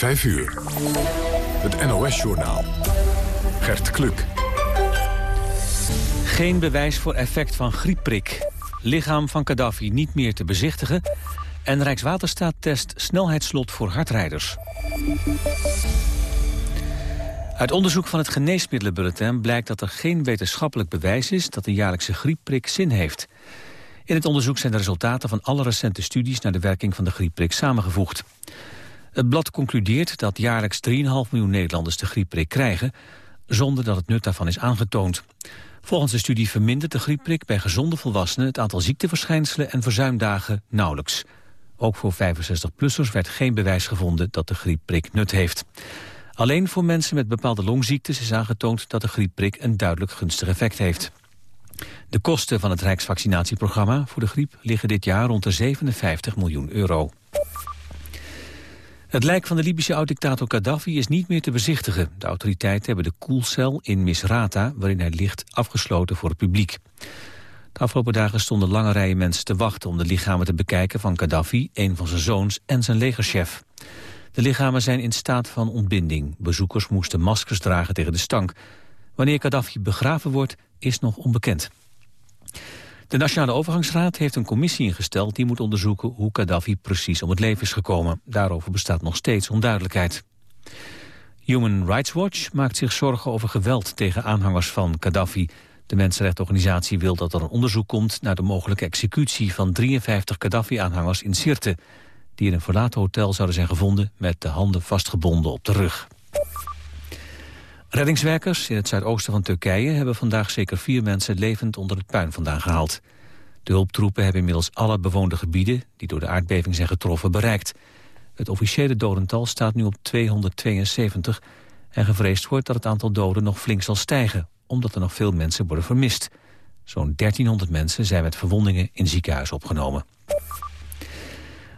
5 uur. Het NOS-journaal. Gert Kluk. Geen bewijs voor effect van griepprik. Lichaam van Gaddafi niet meer te bezichtigen. En Rijkswaterstaat test snelheidsslot voor hardrijders. Uit onderzoek van het Geneesmiddelenbulletin blijkt dat er geen wetenschappelijk bewijs is dat de jaarlijkse griepprik zin heeft. In het onderzoek zijn de resultaten van alle recente studies naar de werking van de griepprik samengevoegd. Het blad concludeert dat jaarlijks 3,5 miljoen Nederlanders de griepprik krijgen, zonder dat het nut daarvan is aangetoond. Volgens de studie vermindert de griepprik bij gezonde volwassenen het aantal ziekteverschijnselen en verzuimdagen nauwelijks. Ook voor 65-plussers werd geen bewijs gevonden dat de griepprik nut heeft. Alleen voor mensen met bepaalde longziektes is aangetoond dat de griepprik een duidelijk gunstig effect heeft. De kosten van het Rijksvaccinatieprogramma voor de griep liggen dit jaar rond de 57 miljoen euro. Het lijk van de Libische oud-dictator Gaddafi is niet meer te bezichtigen. De autoriteiten hebben de koelcel in Misrata, waarin hij ligt, afgesloten voor het publiek. De afgelopen dagen stonden lange rijen mensen te wachten om de lichamen te bekijken van Gaddafi, een van zijn zoons en zijn legerchef. De lichamen zijn in staat van ontbinding. Bezoekers moesten maskers dragen tegen de stank. Wanneer Gaddafi begraven wordt, is nog onbekend. De Nationale Overgangsraad heeft een commissie ingesteld... die moet onderzoeken hoe Gaddafi precies om het leven is gekomen. Daarover bestaat nog steeds onduidelijkheid. Human Rights Watch maakt zich zorgen over geweld tegen aanhangers van Gaddafi. De mensenrechtenorganisatie wil dat er een onderzoek komt... naar de mogelijke executie van 53 Gaddafi-aanhangers in Sirte... die in een verlaten hotel zouden zijn gevonden... met de handen vastgebonden op de rug. Reddingswerkers in het zuidoosten van Turkije hebben vandaag zeker vier mensen levend onder het puin vandaan gehaald. De hulptroepen hebben inmiddels alle bewoonde gebieden die door de aardbeving zijn getroffen bereikt. Het officiële dodental staat nu op 272 en gevreesd wordt dat het aantal doden nog flink zal stijgen, omdat er nog veel mensen worden vermist. Zo'n 1300 mensen zijn met verwondingen in ziekenhuis opgenomen.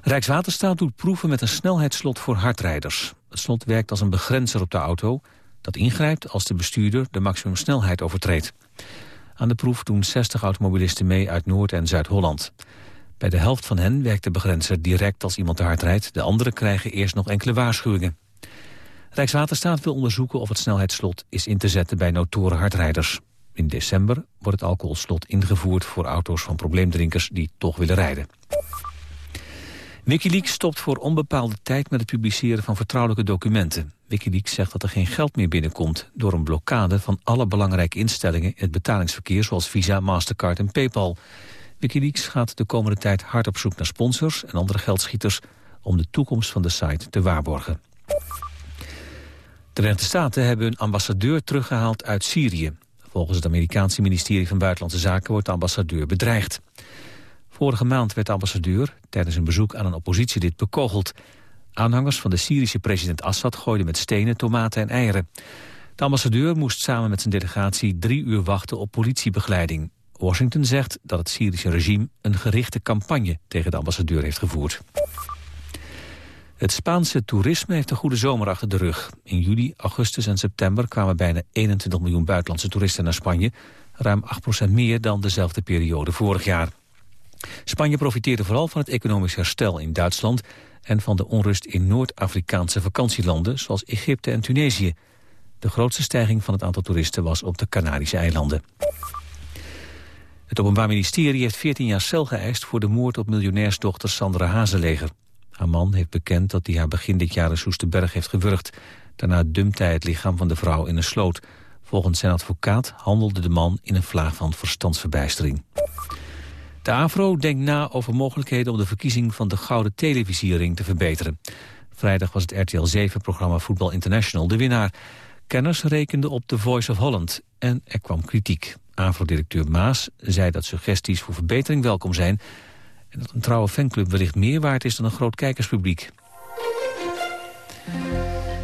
Rijkswaterstaat doet proeven met een snelheidsslot voor hardrijders. Het slot werkt als een begrenzer op de auto dat ingrijpt als de bestuurder de maximumsnelheid overtreedt. Aan de proef doen 60 automobilisten mee uit Noord- en Zuid-Holland. Bij de helft van hen werkt de begrenzer direct als iemand te hard rijdt. De anderen krijgen eerst nog enkele waarschuwingen. Rijkswaterstaat wil onderzoeken of het snelheidsslot is in te zetten bij notoren hardrijders. In december wordt het alcoholslot ingevoerd voor auto's van probleemdrinkers die toch willen rijden. Wikileaks stopt voor onbepaalde tijd met het publiceren van vertrouwelijke documenten. Wikileaks zegt dat er geen geld meer binnenkomt door een blokkade van alle belangrijke instellingen in het betalingsverkeer zoals Visa, Mastercard en Paypal. Wikileaks gaat de komende tijd hard op zoek naar sponsors en andere geldschieters om de toekomst van de site te waarborgen. De Verenigde Staten hebben hun ambassadeur teruggehaald uit Syrië. Volgens het Amerikaanse ministerie van Buitenlandse Zaken wordt de ambassadeur bedreigd. Vorige maand werd de ambassadeur tijdens een bezoek aan een oppositielid bekogeld. Aanhangers van de Syrische president Assad gooiden met stenen, tomaten en eieren. De ambassadeur moest samen met zijn delegatie drie uur wachten op politiebegeleiding. Washington zegt dat het Syrische regime een gerichte campagne tegen de ambassadeur heeft gevoerd. Het Spaanse toerisme heeft een goede zomer achter de rug. In juli, augustus en september kwamen bijna 21 miljoen buitenlandse toeristen naar Spanje. Ruim 8% meer dan dezelfde periode vorig jaar. Spanje profiteerde vooral van het economisch herstel in Duitsland... en van de onrust in Noord-Afrikaanse vakantielanden zoals Egypte en Tunesië. De grootste stijging van het aantal toeristen was op de Canarische eilanden. Het Openbaar Ministerie heeft 14 jaar cel geëist... voor de moord op miljonairsdochter Sandra Hazeleger. Haar man heeft bekend dat hij haar begin dit jaar in Soesterberg heeft gewurgd. Daarna dumpte hij het lichaam van de vrouw in een sloot. Volgens zijn advocaat handelde de man in een vlaag van verstandsverbijstering. De AVRO denkt na over mogelijkheden om de verkiezing van de Gouden Televisiering te verbeteren. Vrijdag was het RTL 7-programma Voetbal International de winnaar. Kenners rekenden op The Voice of Holland en er kwam kritiek. AVRO-directeur Maas zei dat suggesties voor verbetering welkom zijn... en dat een trouwe fanclub wellicht meer waard is dan een groot kijkerspubliek.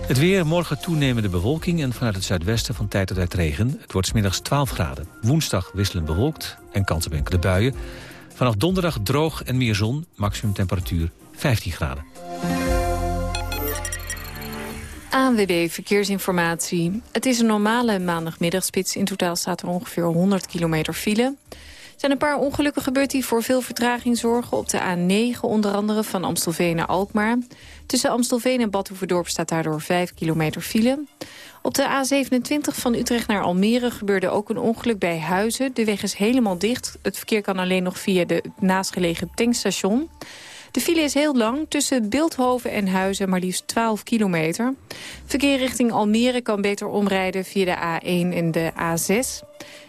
Het weer, morgen toenemende bewolking en vanuit het zuidwesten van tijd tot tijd regen. Het wordt smiddags 12 graden. Woensdag wisselend bewolkt en kans op enkele buien. Vanaf donderdag droog en meer zon, maximum temperatuur 15 graden. ANWB Verkeersinformatie. Het is een normale maandagmiddagspits. In totaal staat er ongeveer 100 kilometer file. Er zijn een paar ongelukken gebeurd die voor veel vertraging zorgen. Op de A9 onder andere van Amstelveen naar Alkmaar. Tussen Amstelveen en Badhoevedorp staat daardoor 5 kilometer file. Op de A27 van Utrecht naar Almere gebeurde ook een ongeluk bij Huizen. De weg is helemaal dicht. Het verkeer kan alleen nog via de naastgelegen tankstation. De file is heel lang, tussen Beeldhoven en Huizen maar liefst 12 kilometer. Verkeer richting Almere kan beter omrijden via de A1 en de A6.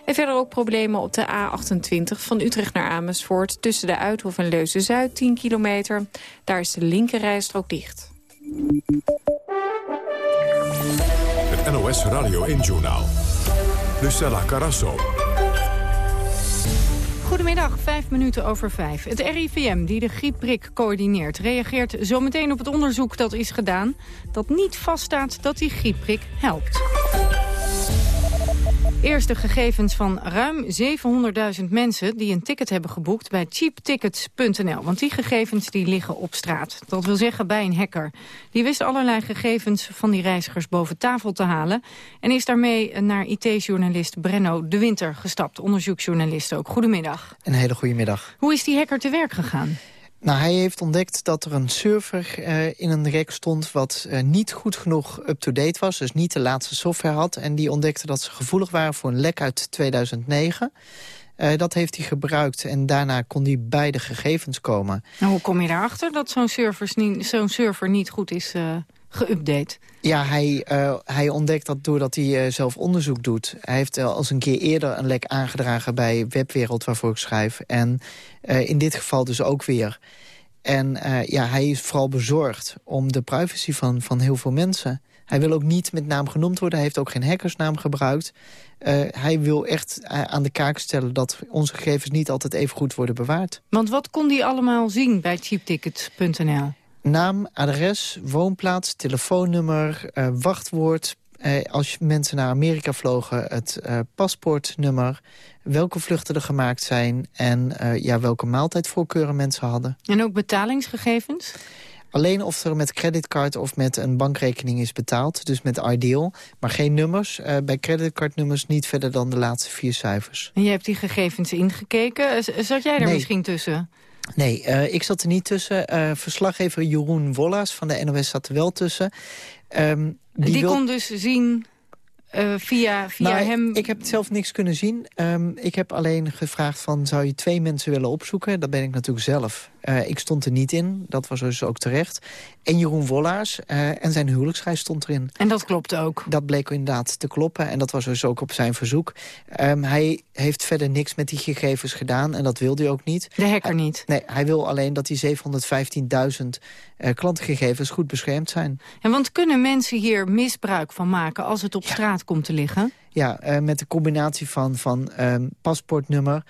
En verder ook problemen op de A28 van Utrecht naar Amersfoort... tussen de Uithof en Leuzen-Zuid, 10 kilometer. Daar is de linkerrijstrook dicht. Het NOS Radio 1-journaal. Lucella Carasso. Goedemiddag, vijf minuten over vijf. Het RIVM, die de griepprik coördineert, reageert zometeen op het onderzoek dat is gedaan... dat niet vaststaat dat die griepprik helpt. Eerste gegevens van ruim 700.000 mensen die een ticket hebben geboekt bij cheaptickets.nl. Want die gegevens die liggen op straat. Dat wil zeggen bij een hacker. Die wist allerlei gegevens van die reizigers boven tafel te halen. En is daarmee naar IT-journalist Brenno de Winter gestapt. Onderzoeksjournalist ook. Goedemiddag. Een hele goede middag. Hoe is die hacker te werk gegaan? Nou, hij heeft ontdekt dat er een server uh, in een rek stond... wat uh, niet goed genoeg up-to-date was, dus niet de laatste software had. En die ontdekte dat ze gevoelig waren voor een lek uit 2009. Uh, dat heeft hij gebruikt en daarna kon hij bij de gegevens komen. Nou, hoe kom je erachter dat zo'n zo server niet goed is geüpdate? Ja, hij, uh, hij ontdekt dat doordat hij uh, zelf onderzoek doet. Hij heeft al eens een keer eerder een lek aangedragen bij Webwereld waarvoor ik schrijf. En uh, in dit geval dus ook weer. En ja, hij is vooral bezorgd om de privacy van, van heel veel mensen. Hij wil ook niet met naam genoemd worden. Hij heeft ook geen hackersnaam gebruikt. hij wil echt aan de kaak stellen dat onze gegevens niet altijd even goed worden bewaard. Want wat kon hij allemaal zien bij cheaptickets.nl? Naam, adres, woonplaats, telefoonnummer, uh, wachtwoord. Uh, als mensen naar Amerika vlogen, het uh, paspoortnummer. Welke vluchten er gemaakt zijn en ja, welke maaltijdvoorkeuren mensen hadden. En ook betalingsgegevens? Alleen of er met creditcard of met een bankrekening is betaald. Dus met Ideal. Maar geen nummers. Uh, bij creditcardnummers niet verder dan de laatste vier cijfers. En je hebt die gegevens ingekeken. Zat jij er nee. misschien tussen? Nee, uh, ik zat er niet tussen. Uh, verslaggever Jeroen Wollaas van de NOS zat er wel tussen. Um, die, die wil... kon dus zien uh, via, via nou, hem... Ik heb zelf niks kunnen zien. Um, ik heb alleen gevraagd van, zou je twee mensen willen opzoeken? Dat ben ik natuurlijk zelf. Uh, ik stond er niet in, dat was dus ook terecht. En Jeroen Wollaars uh, en zijn huwelijksreis stond erin. En dat klopt ook? Dat bleek inderdaad te kloppen en dat was dus ook op zijn verzoek. Um, hij heeft verder niks met die gegevens gedaan en dat wilde hij ook niet. De hacker niet? nee, hij wil alleen dat die 715.000 uh, klantgegevens goed beschermd zijn. En want kunnen mensen hier misbruik van maken als het op ja. straat komt te liggen? Ja, met de combinatie van, van um, paspoortnummer,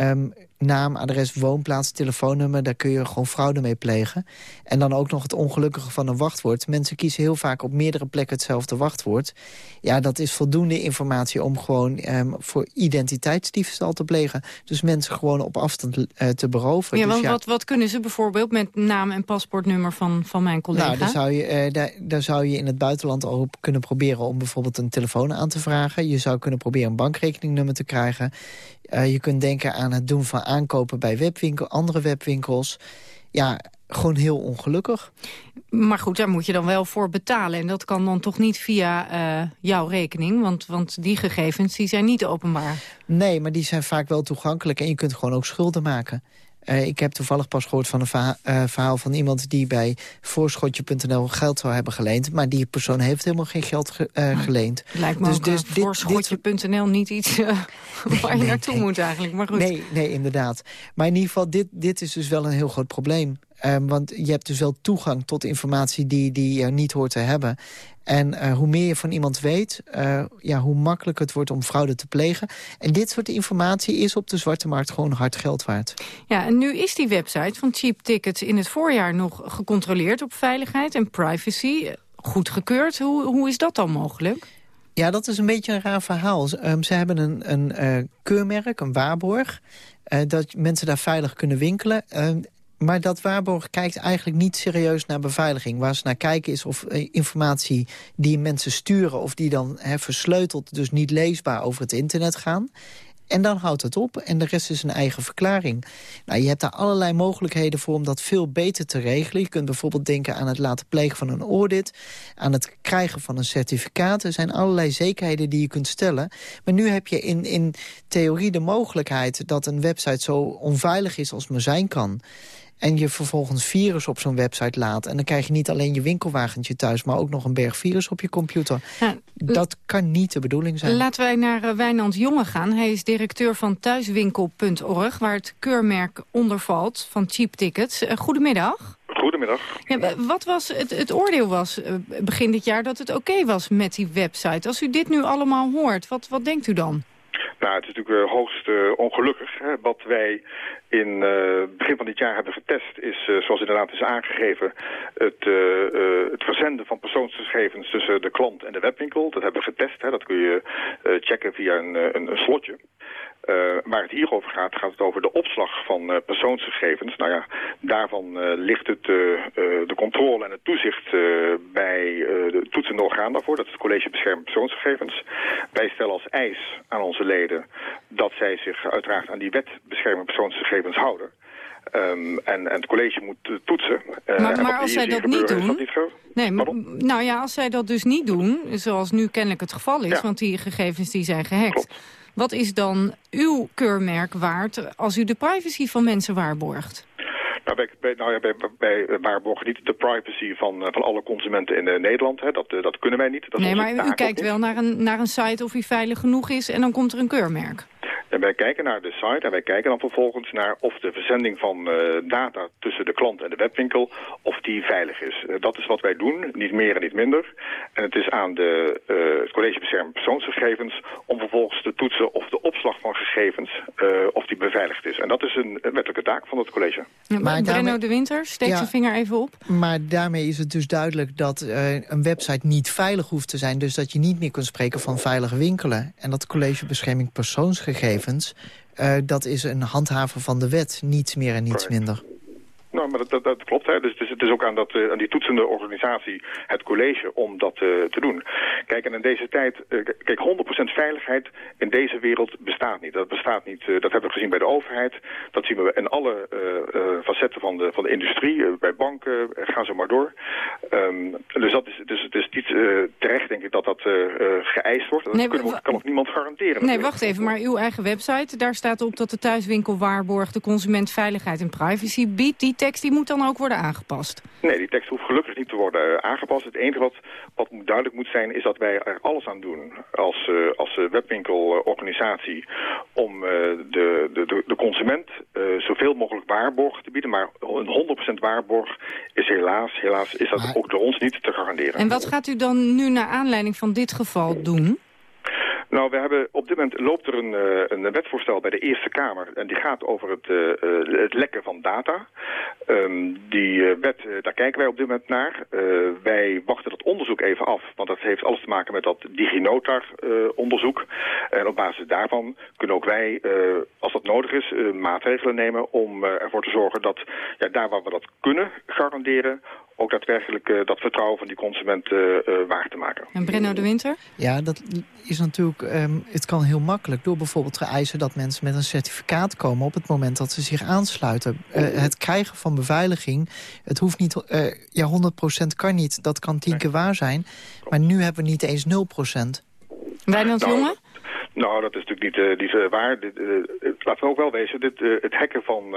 um, naam, adres, woonplaats, telefoonnummer... daar kun je gewoon fraude mee plegen. En dan ook nog het ongelukkige van een wachtwoord. Mensen kiezen heel vaak op meerdere plekken hetzelfde wachtwoord. Ja, dat is voldoende informatie om gewoon um, voor identiteitsdiefstal te plegen. Dus mensen gewoon op afstand uh, te beroven. Ja, dus want ja, wat, wat kunnen ze bijvoorbeeld met naam en paspoortnummer van, van mijn collega? Nou, daar zou, je, uh, daar, daar zou je in het buitenland al op kunnen proberen... om bijvoorbeeld een telefoon aan te vragen. Je zou kunnen proberen een bankrekeningnummer te krijgen. Uh, je kunt denken aan het doen van aankopen bij webwinkel, andere webwinkels. Ja, gewoon heel ongelukkig. Maar goed, daar moet je dan wel voor betalen. En dat kan dan toch niet via uh, jouw rekening? Want, want die gegevens die zijn niet openbaar. Nee, maar die zijn vaak wel toegankelijk. En je kunt gewoon ook schulden maken. Uh, ik heb toevallig pas gehoord van een verha uh, verhaal van iemand... die bij voorschotje.nl geld zou hebben geleend. Maar die persoon heeft helemaal geen geld ge uh, geleend. Lijkt me dus, dus voorschotje.nl niet iets nee, waar je naartoe nee. moet eigenlijk. Maar goed. Nee, nee, inderdaad. Maar in ieder geval, dit, dit is dus wel een heel groot probleem. Um, want je hebt dus wel toegang tot informatie die, die je niet hoort te hebben. En uh, hoe meer je van iemand weet, uh, ja, hoe makkelijker het wordt om fraude te plegen. En dit soort informatie is op de zwarte markt gewoon hard geld waard. Ja, en nu is die website van Cheap Tickets in het voorjaar nog gecontroleerd op veiligheid en privacy. Goedgekeurd. Hoe, hoe is dat dan mogelijk? Ja, dat is een beetje een raar verhaal. Um, ze hebben een, een uh, keurmerk, een waarborg... Uh, dat mensen daar veilig kunnen winkelen. Uh, maar dat waarborg kijkt eigenlijk niet serieus naar beveiliging. Waar ze naar kijken is of uh, informatie die mensen sturen... of die dan he, versleuteld, dus niet leesbaar over het internet gaan... En dan houdt het op en de rest is een eigen verklaring. Nou, je hebt daar allerlei mogelijkheden voor om dat veel beter te regelen. Je kunt bijvoorbeeld denken aan het laten plegen van een audit... aan het krijgen van een certificaat. Er zijn allerlei zekerheden die je kunt stellen. Maar nu heb je in, in theorie de mogelijkheid... dat een website zo onveilig is als maar zijn kan en je vervolgens virus op zo'n website laat... en dan krijg je niet alleen je winkelwagentje thuis... maar ook nog een berg virus op je computer. dat kan niet de bedoeling zijn. Laten wij naar uh, Wijnand Jonge gaan. Hij is directeur van thuiswinkel.org... waar het keurmerk onder valt van cheap tickets. Uh, goedemiddag. Goedemiddag. Ja, wat was het, het oordeel was uh, begin dit jaar dat het oké was met die website? Als u dit nu allemaal hoort, wat, wat denkt u dan? Nou, het is natuurlijk hoogst ongelukkig. Hè? Wat wij in uh, begin van dit jaar hebben getest is, zoals inderdaad is aangegeven, het, het verzenden van persoonsgegevens tussen de klant en de webwinkel. Dat hebben we getest, dat kun je checken via een, een slotje. Uh, waar het hier over gaat, gaat het over de opslag van uh, persoonsgegevens. Nou ja, daarvan uh, ligt het, de controle en het toezicht bij de toetsende orgaan daarvoor. Dat is het College Bescherming Persoonsgegevens. Wij stellen als eis aan onze leden dat zij zich uiteraard aan die wet bescherming persoonsgegevens houden. Um, en, en, het college moet toetsen. maar, maar als zij dat niet doen... Dat niet nee, maar, nou ja, als zij dat dus niet doen, zoals nu kennelijk het geval is... Ja. want die gegevens die zijn gehackt... Klopt. Wat is dan uw keurmerk waard als u de privacy van mensen waarborgt? Nou, bij, bij, nou ja, bij, bij waarborgen niet de privacy van, van alle consumenten in uh, Nederland. Hè. Dat, uh, dat kunnen wij niet. Dat nee, maar u kijkt wel naar een, naar een site of hij veilig genoeg is en dan komt er een keurmerk. En wij kijken naar de site en wij kijken dan vervolgens naar of de verzending van uh, data tussen de klant en de webwinkel, of die veilig is. Uh, dat is wat wij doen, niet meer en niet minder. En het is aan de, uh, het College Bescherming Persoonsgegevens om vervolgens te toetsen of de opslag van gegevens, of die beveiligd is. En dat is een, een wettelijke taak van het college. Ja, maar Brenno daarmee... de Winter, steek ja, zijn vinger even op. Maar daarmee is het dus duidelijk dat een website niet veilig hoeft te zijn. Dus dat je niet meer kunt spreken van veilig winkelen. En dat College Bescherming Persoonsgegevens uh, dat is een handhaven van de wet, niets meer en niets minder. Nou, maar dat, dat, dat klopt. Hè. Dus het is, het is ook aan, dat, uh, aan die toetsende organisatie, het college, om dat uh, te doen. Kijk, en in deze tijd, uh, kijk, 100% veiligheid in deze wereld bestaat niet. Dat bestaat niet. dat hebben we gezien bij de overheid. Dat zien we in alle facetten van de, van de industrie, bij banken, gaan ze maar door. Um, dus, dat is, dus het is niet terecht, denk ik, dat dat geëist wordt. Dat nee, kunnen we, kan ook niemand garanderen. Nee, wacht even, maar uw eigen website, daar staat op dat de thuiswinkel waarborgt de consument veiligheid en privacy biedt. Die tekst die moet dan ook worden aangepast? Nee, die tekst hoeft gelukkig niet te worden uh, aangepast. Het enige wat, wat duidelijk moet zijn is dat wij er alles aan doen als, uh, als webwinkelorganisatie om uh, de, de, de consument zoveel mogelijk waarborg te bieden. Maar een 100% waarborg is helaas, helaas is dat maar... ook door ons niet te garanderen. En wat gaat u dan nu naar aanleiding van dit geval doen? Nou, we hebben op dit moment loopt er een, uh, een wetvoorstel bij de Eerste Kamer. En die gaat over het, uh, het lekken van data. Um, die wet, daar kijken wij op dit moment naar. wij wachten dat onderzoek even af. Want dat heeft alles te maken met dat DigiNotar-onderzoek. en op basis daarvan kunnen ook wij, als dat nodig is, maatregelen nemen... om ervoor te zorgen dat ja, daar waar we dat kunnen garanderen ook daadwerkelijk uh, dat vertrouwen van die consument uh, uh, waar te maken. En Brenno de Winter? Ja, dat is natuurlijk, um, het kan heel makkelijk door bijvoorbeeld te eisen dat mensen met een certificaat komen op het moment dat ze zich aansluiten. het krijgen van beveiliging, het hoeft niet, ja 100% kan niet, dat kan tien keer waar zijn, maar nu hebben we niet eens 0%. Wijnand nou, Jonge? Nou, dat is natuurlijk niet, uh, niet uh, waar. Uh, laten we ook wel wezen, dit, het hacken van,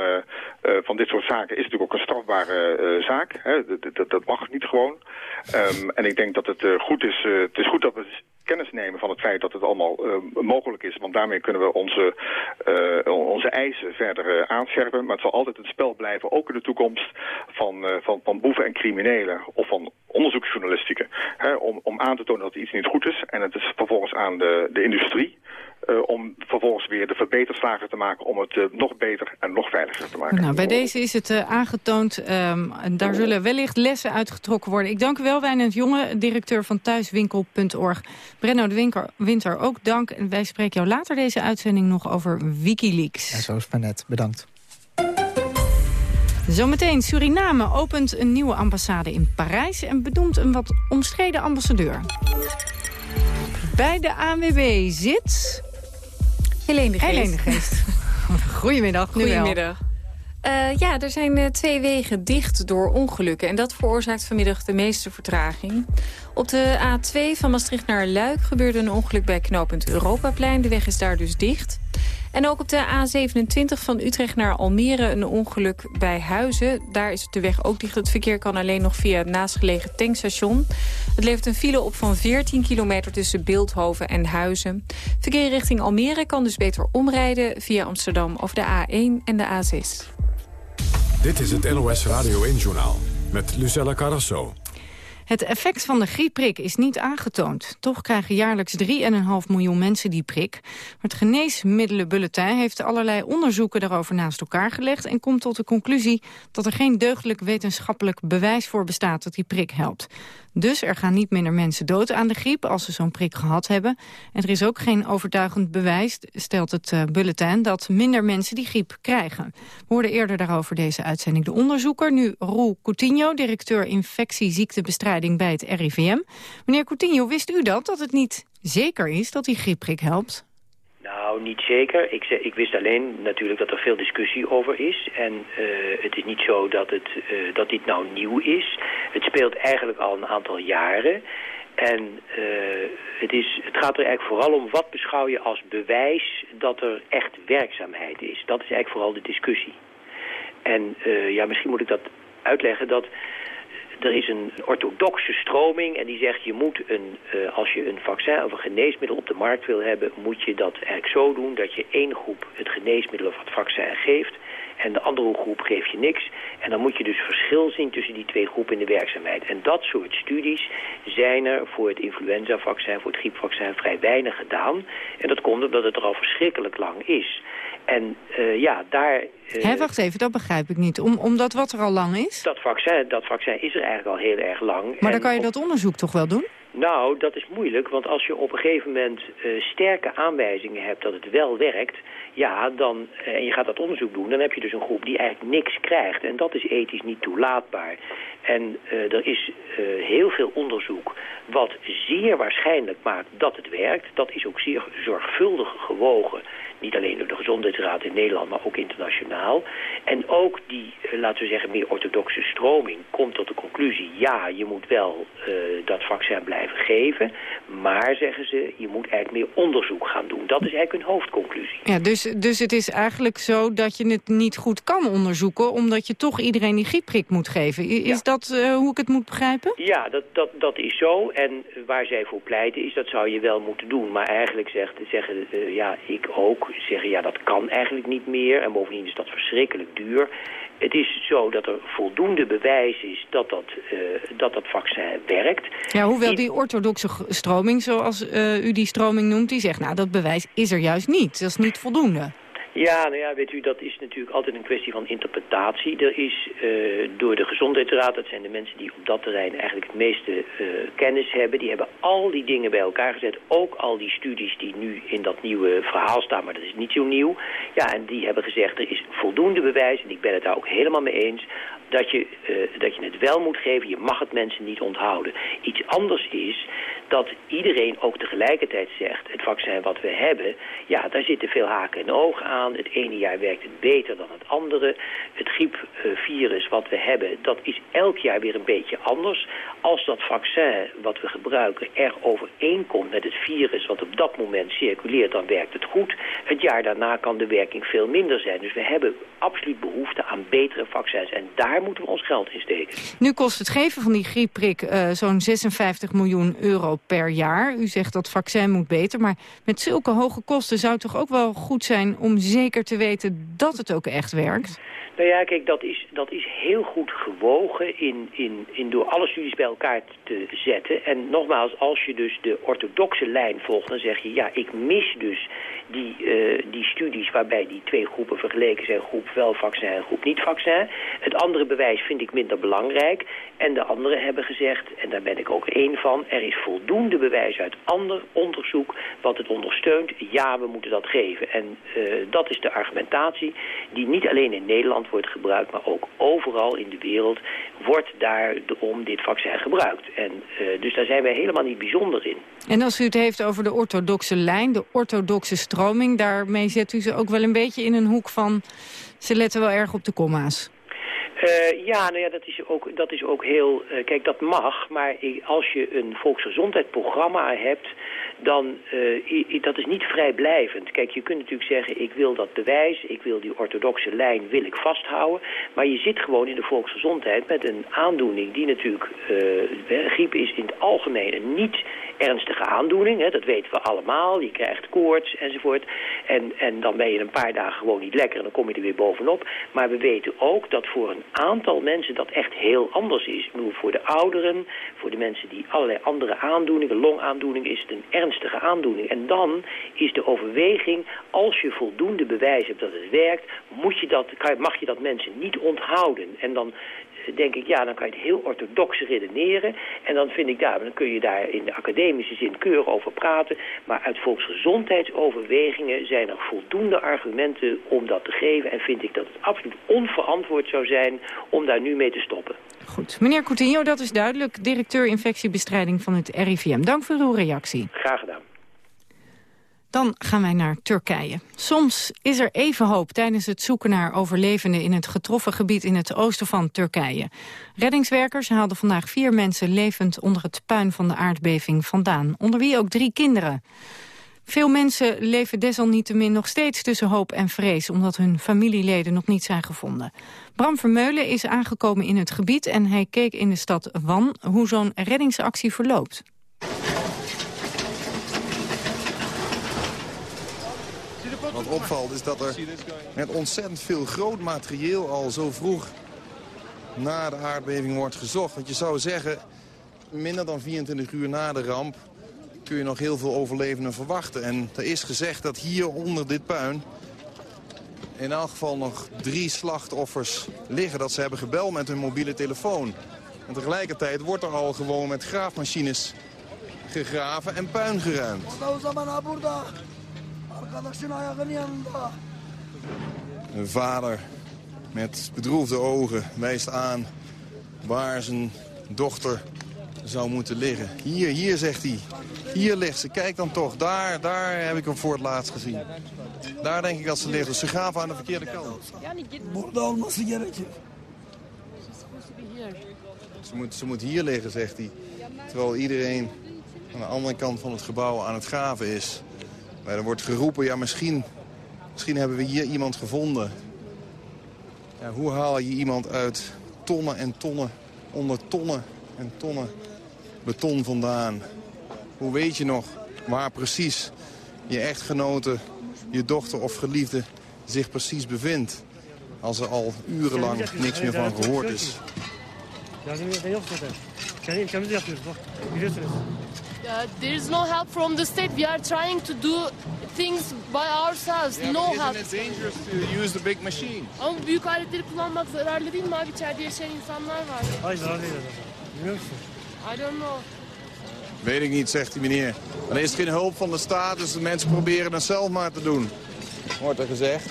van dit soort zaken is natuurlijk ook een strafbare zaak. Hè? Dat, mag niet gewoon. Um, en ik denk dat het goed is, het is goed dat we kennis nemen van het feit dat het allemaal mogelijk is. Want daarmee kunnen we onze, onze eisen verder aanscherpen. Maar het zal altijd een spel blijven, ook in de toekomst, van, van, van boeven en criminelen of van onderzoeksjournalistieken. Hè, om, om aan te tonen dat iets niet goed is. En het is vervolgens aan de, de industrie om vervolgens weer de verbeterslagen te maken... om het nog beter en nog veiliger te maken. Nou, bij deze is het aangetoond. Um, daar zullen wellicht lessen uitgetrokken worden. Ik dank u wel, Wijnand Jonge, directeur van thuiswinkel.org. Brenno de Winker, Winter, ook dank. En wij spreken jou later deze uitzending nog over Wikileaks. Ja, zo is maar net. Bedankt. Zometeen, Suriname opent een nieuwe ambassade in Parijs... en bedoelt een wat omstreden ambassadeur. Bij de ANWB zit Helene de Geest. Helene de Geest. Goedemiddag. Goedemiddag. Uh, ja, er zijn uh, twee wegen dicht door ongelukken. En dat veroorzaakt vanmiddag de meeste vertraging. Op de A2 van Maastricht naar Luik gebeurde een ongeluk bij knooppunt Europaplein. De weg is daar dus dicht. En ook op de A27 van Utrecht naar Almere een ongeluk bij Huizen. Daar is de weg ook dicht. Het verkeer kan alleen nog via het naastgelegen tankstation. Het levert een file op van 14 kilometer tussen Beeldhoven en Huizen. Verkeer richting Almere kan dus beter omrijden via Amsterdam over de A1 en de A6. Dit is het NOS Radio 1-journaal met Lucella Carrasso. Het effect van de griepprik is niet aangetoond. Toch krijgen jaarlijks 3,5 miljoen mensen die prik. Het Geneesmiddelenbulletin heeft allerlei onderzoeken daarover naast elkaar gelegd... en komt tot de conclusie dat er geen deugdelijk wetenschappelijk bewijs voor bestaat dat die prik helpt. Dus er gaan niet minder mensen dood aan de griep als ze zo'n prik gehad hebben. En er is ook geen overtuigend bewijs, stelt het uh, bulletin, dat minder mensen die griep krijgen. We hoorden eerder daarover deze uitzending de onderzoeker. Nu Roel Coutinho, directeur infectieziektebestrijding bij het RIVM. Meneer Coutinho, wist u dat, dat het niet zeker is dat die griepprik helpt? Nou, niet zeker. Ik, ik, wist alleen natuurlijk dat er veel discussie over is. En uh, het is niet zo dat, het, uh, dat dit nou nieuw is. Het speelt eigenlijk al een aantal jaren. En uh, het, is, het gaat er eigenlijk vooral om wat beschouw je als bewijs dat er echt werkzaamheid is. Dat is eigenlijk vooral de discussie. En ja, misschien moet ik dat uitleggen dat er is een orthodoxe stroming en die zegt je moet een, uh, als je een vaccin of een geneesmiddel op de markt wil hebben, moet je dat eigenlijk zo doen dat je één groep het geneesmiddel of het vaccin geeft en de andere groep geef je niks. En dan moet je dus verschil zien tussen die twee groepen in de werkzaamheid. En dat soort studies zijn er voor het influenza-vaccin, voor het griepvaccin vrij weinig gedaan. En dat komt omdat het er al verschrikkelijk lang is. En uh, ja, daar... Uh, wacht even, dat begrijp ik niet. Om, omdat wat er al lang is? Dat vaccin, dat vaccin is er eigenlijk al heel erg lang. Maar dan kan je dat onderzoek toch wel doen? Nou, dat is moeilijk, want als je op een gegeven moment uh, sterke aanwijzingen hebt dat het wel werkt... ja, dan, en je gaat dat onderzoek doen, dan heb je dus een groep die eigenlijk niks krijgt. En dat is ethisch niet toelaatbaar. En uh, er is heel veel onderzoek wat zeer waarschijnlijk maakt dat het werkt. Dat is ook zeer zorgvuldig gewogen niet alleen door de Gezondheidsraad in Nederland, maar ook internationaal. En ook die, eh, laten we zeggen, meer orthodoxe stroming komt tot de conclusie... ja, je moet wel uh, dat vaccin blijven geven, maar, zeggen ze, je moet eigenlijk meer onderzoek gaan doen. Dat is eigenlijk hun hoofdconclusie. Ja, dus, dus het is eigenlijk zo dat je het niet goed kan onderzoeken... omdat je toch iedereen die griepprik moet geven. Is ja. dat uh, hoe ik het moet begrijpen? Ja, dat, dat, dat is zo. En waar zij voor pleiten is, dat zou je wel moeten doen. Maar eigenlijk zegt, zeggen uh, ja, ik ook zeggen, ja, dat kan eigenlijk niet meer. En bovendien is dat verschrikkelijk duur. Het is zo dat er voldoende bewijs is dat dat, uh, dat, dat vaccin werkt. Ja, hoewel die orthodoxe stroming, zoals uh, u die stroming noemt... die zegt, nou, dat bewijs is er juist niet. Dat is niet voldoende. Ja, nou ja, weet u, dat is natuurlijk altijd een kwestie van interpretatie. Er is uh, door de Gezondheidsraad, dat zijn de mensen die op dat terrein eigenlijk het meeste uh, kennis hebben, die hebben al die dingen bij elkaar gezet. Ook al die studies die nu in dat nieuwe verhaal staan, maar dat is niet zo nieuw. Ja, en die hebben gezegd, er is voldoende bewijs, en ik ben het daar ook helemaal mee eens, dat je, uh, dat je het wel moet geven. Je mag het mensen niet onthouden. Iets anders is dat iedereen ook tegelijkertijd zegt... het vaccin wat we hebben, ja, daar zitten veel haken en ogen aan. Het ene jaar werkt het beter dan het andere. Het griepvirus wat we hebben, dat is elk jaar weer een beetje anders. Als dat vaccin wat we gebruiken erg overeenkomt met het virus... wat op dat moment circuleert, dan werkt het goed. Het jaar daarna kan de werking veel minder zijn. Dus we hebben absoluut behoefte aan betere vaccins. En daar moeten we ons geld in steken. Nu kost het geven van die griepprik uh, zo'n 56 miljoen euro per jaar. U zegt dat vaccin moet beter, maar met zulke hoge kosten zou het toch ook wel goed zijn om zeker te weten dat het ook echt werkt? Nou ja, kijk, dat is, dat is heel goed gewogen in, in, in door alle studies bij elkaar En nogmaals, als je dus de orthodoxe lijn volgt, dan zeg je... ja, ik mis dus die, uh, die studies waarbij die twee groepen vergeleken zijn. Groep wel vaccin en groep niet vaccin. Het andere bewijs vind ik minder belangrijk. En de anderen hebben gezegd, en daar ben ik ook één van... er is voldoende bewijs uit ander onderzoek wat het ondersteunt. Ja, we moeten dat geven. En uh, dat is de argumentatie die niet alleen in Nederland wordt gebruikt... maar ook overal in de wereld wordt daar om dit vaccin gebruikt. En uh, dus daar zijn wij helemaal niet bijzonder in. En als u het heeft over de orthodoxe lijn, de orthodoxe stroming... daarmee zet u ze ook wel een beetje in een hoek van... ze letten wel erg op de komma's. Uh, ja, nou ja, dat is ook, dat is ook heel... Uh, kijk, dat mag, maar als je een volksgezondheidsprogramma hebt dan uh, dat is niet vrijblijvend. Kijk, je kunt natuurlijk zeggen, ik wil dat bewijs, ik wil die orthodoxe lijn, wil ik vasthouden. Maar je zit gewoon in de volksgezondheid met een aandoening die natuurlijk, uh, griep is in het algemeen een niet ernstige aandoening. Hè, dat weten we allemaal. Je krijgt koorts enzovoort. En, en dan ben je een paar dagen gewoon niet lekker en dan kom je er weer bovenop. Maar we weten ook dat voor een aantal mensen dat echt heel anders is. Ik bedoel, voor de ouderen, voor de mensen die allerlei andere aandoeningen, longaandoeningen, is het een ernstige aandoening. En dan is de overweging, als je voldoende bewijs hebt dat het werkt, moet je dat, mag je dat mensen niet onthouden. En dan denk ik, ja, dan kan je het heel orthodox redeneren. En dan vind ik, daar, dan kun je daar in de academische zin keurig over praten. Maar uit volksgezondheidsoverwegingen zijn er voldoende argumenten om dat te geven. En vind ik dat het absoluut onverantwoord zou zijn om daar nu mee te stoppen. Goed. Meneer Coutinho, dat is duidelijk. Directeur infectiebestrijding van het RIVM. Dank voor uw reactie. Graag gedaan. Dan gaan wij naar Turkije. Soms is er even hoop tijdens het zoeken naar overlevenden... in het getroffen gebied in het oosten van Turkije. Reddingswerkers haalden vandaag vier mensen levend... onder het puin van de aardbeving vandaan. Onder wie ook drie kinderen. Veel mensen leven desalniettemin nog steeds tussen hoop en vrees... omdat hun familieleden nog niet zijn gevonden. Bram Vermeulen is aangekomen in het gebied... en hij keek in de stad Wan hoe zo'n reddingsactie verloopt. Wat opvalt is dat er met ontzettend veel groot materieel al zo vroeg na de aardbeving wordt gezocht. Want je zou zeggen, minder dan 24 uur na de ramp kun je nog heel veel overlevenden verwachten. En er is gezegd dat hier onder dit puin in elk geval nog drie slachtoffers liggen. Dat ze hebben gebeld met hun mobiele telefoon. En tegelijkertijd wordt er al gewoon met graafmachines gegraven en puin geruimd. Een vader met bedroefde ogen wijst aan waar zijn dochter zou moeten liggen. Hier, hier zegt hij. Hier ligt ze. Kijk dan toch. Daar, daar heb ik hem voor het laatst gezien. Daar denk ik dat ze ligt. Dus ze gaven aan de verkeerde kant. Ze moet, ze moet hier liggen, zegt hij. Terwijl iedereen aan de andere kant van het gebouw aan het graven is. Maar er wordt geroepen, ja misschien, misschien hebben we hier iemand gevonden. Ja, hoe haal je iemand uit tonnen en tonnen, onder tonnen en tonnen beton vandaan? Hoe weet je nog waar precies je echtgenote, je dochter of geliefde zich precies bevindt? Als er al urenlang niks meer van gehoord is. Uh, there is no help from the state. We are trying to do things by ourselves. Yeah, no isn't help. it dangerous to use the big machine? Ama büyük aletleri kullanmak zararlı değil mi abi? İçeride yaşayan insanlar var. Hayır zararlı değil. Biliyor musun? I don't know. Weet ik niet, zegt die meneer. Dan is er geen hulp van de staat, dus de mensen proberen het zelf maar te doen. Wordt er gezegd.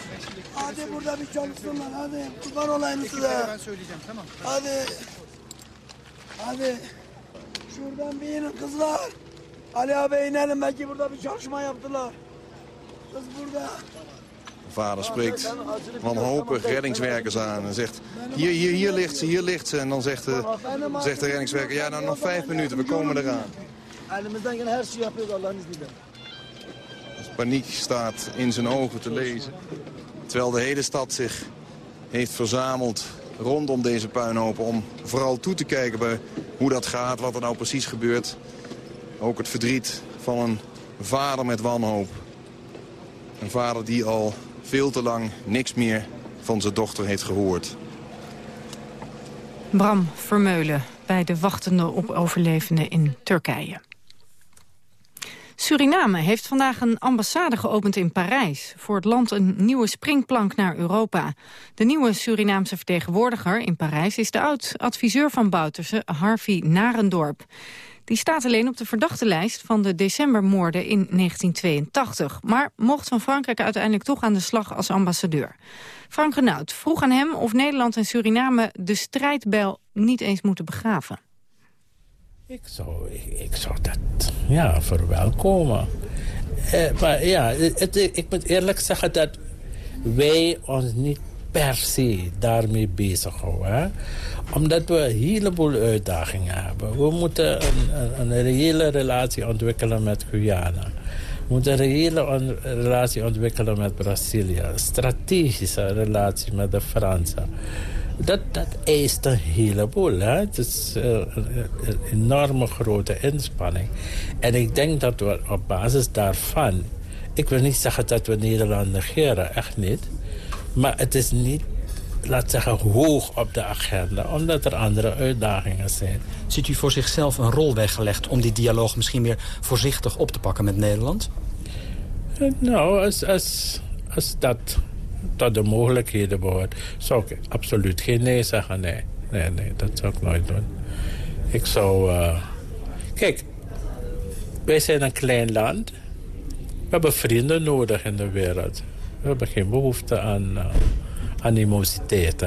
Hadi burada bir çalışsınlar hadi. Kurban olayım size. Ben söyleyeceğim tamam. Hadi. Hadi. Şuradan bir inin kızlar. Ali abi inelim belki burada bir çalışma yaptılar. Kız burada. De vader spreekt wanhopig reddingswerkers aan en zegt... Hier, hier, hier ligt ze, hier ligt ze. En dan zegt de, zegt de reddingswerker... Ja, nou nog vijf minuten, we komen eraan. Dus paniek staat in zijn ogen te lezen. Terwijl de hele stad zich heeft verzameld rondom deze puinhopen... om vooral toe te kijken bij hoe dat gaat, wat er nou precies gebeurt. Ook het verdriet van een vader met wanhoop. Een vader die al veel te lang niks meer van zijn dochter heeft gehoord. Bram Vermeulen bij de wachtende op overlevenden in Turkije. Suriname heeft vandaag een ambassade geopend in Parijs. Voor het land een nieuwe springplank naar Europa. De nieuwe Surinaamse vertegenwoordiger in Parijs... is de oud-adviseur van Bouterse, Harvey Narendorp. Die staat alleen op de verdachte lijst van de decembermoorden in 1982. Maar mocht van Frankrijk uiteindelijk toch aan de slag als ambassadeur. Frank Renaud vroeg aan hem of Nederland en Suriname de strijdbel niet eens moeten begraven. Ik zou, ik, zou dat ja, verwelkomen. Eh, maar ja, het, ik moet eerlijk zeggen dat wij ons niet per se daarmee bezighouden. Omdat we een heleboel uitdagingen hebben. We moeten een, een, een reële relatie ontwikkelen met Guyana. We moeten een reële relatie ontwikkelen met Brazilië. Strategische relatie met de Fransen. Dat, dat eist een heleboel. Hè? Het is uh, een enorme grote inspanning. En ik denk dat we op basis daarvan... Ik wil niet zeggen dat we Nederland negeren, echt niet. Maar het is niet, laat zeggen, hoog op de agenda. Omdat er andere uitdagingen zijn. Ziet u voor zichzelf een rol weggelegd om die dialoog misschien weer voorzichtig op te pakken met Nederland? Nou, als, als, als dat tot de mogelijkheden behoort, zou ik absoluut geen nee zeggen. Nee, nee, nee dat zou ik nooit doen. Ik zou... Uh... Kijk, wij zijn een klein land. We hebben vrienden nodig in de wereld. We hebben geen behoefte aan uh, animositeit.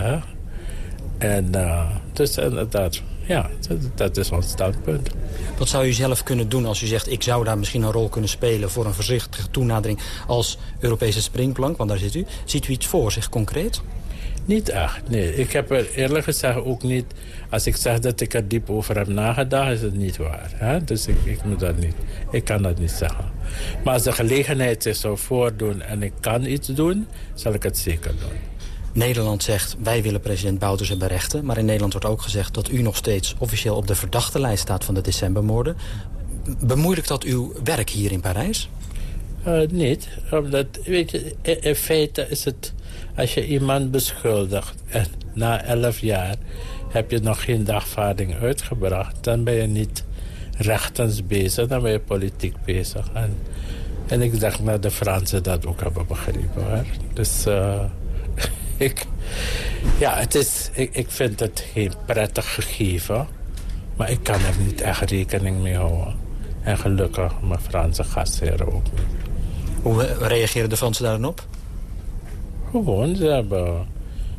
En uh, dus inderdaad, ja, dat, dat, is ons standpunt. Wat zou u zelf kunnen doen als u zegt... ik zou daar misschien een rol kunnen spelen voor een voorzichtige toenadering... als Europese springplank, want daar zit u. Ziet u iets voor zich concreet? Niet echt, nee. Ik heb er eerlijk gezegd ook niet... Als ik zeg dat ik er diep over heb nagedacht, is het niet waar. Hè? Dus ik, ik, moet dat niet, ik kan dat niet zeggen. Maar als de gelegenheid zich zou voordoen en ik kan iets doen, zal ik het zeker doen. Nederland zegt, wij willen president Bouterse berechten. Maar in Nederland wordt ook gezegd dat u nog steeds officieel op de verdachte lijst staat van de decembermoorden. Bemoeilijkt dat uw werk hier in Parijs? Uh, niet, omdat, weet je, in feite is het... als je iemand beschuldigt en na elf jaar heb je nog geen dagvaarding uitgebracht... dan ben je niet rechtens bezig, dan ben je politiek bezig. En, en ik denk dat de Fransen dat ook hebben begrepen. Hoor. Dus... Uh, ik, ja, het is, ik, ik vind het geen prettig gegeven. Maar ik kan er niet echt rekening mee houden. En gelukkig mijn Franse gastheren ook niet. Hoe reageren de Fransen daar dan op? Gewoon, ze hebben,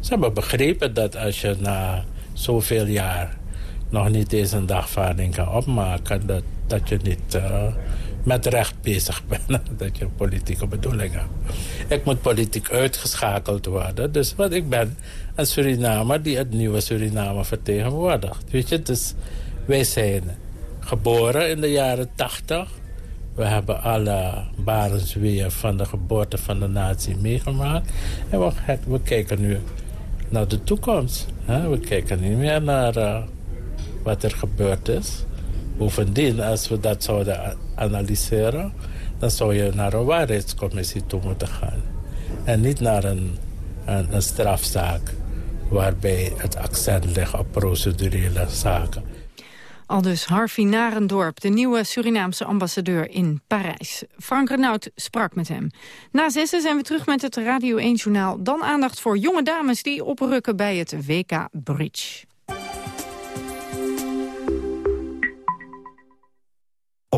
ze hebben begrepen dat als je na zoveel jaar nog niet eens een dagvaarding kan opmaken... dat, dat je niet uh, met recht bezig bent, dat je politieke bedoeling hebt. Ik moet politiek uitgeschakeld worden. Dus wat ik ben een Surinamer die het nieuwe Suriname vertegenwoordigt. Weet je, dus wij zijn geboren in de jaren tachtig. We hebben alle barensweer van de geboorte van de natie meegemaakt. En we, we kijken nu naar de toekomst. We kijken niet meer naar uh, wat er gebeurd is. Bovendien, als we dat zouden analyseren... dan zou je naar een waarheidscommissie toe moeten gaan. En niet naar een, een, strafzaak waarbij het accent ligt op procedurele zaken. Aldus Harvey Narendorp, de nieuwe Surinaamse ambassadeur in Parijs. Frank Renaud sprak met hem. Na zessen zijn we terug met het Radio 1-journaal. Dan aandacht voor jonge dames die oprukken bij het WK Bridge.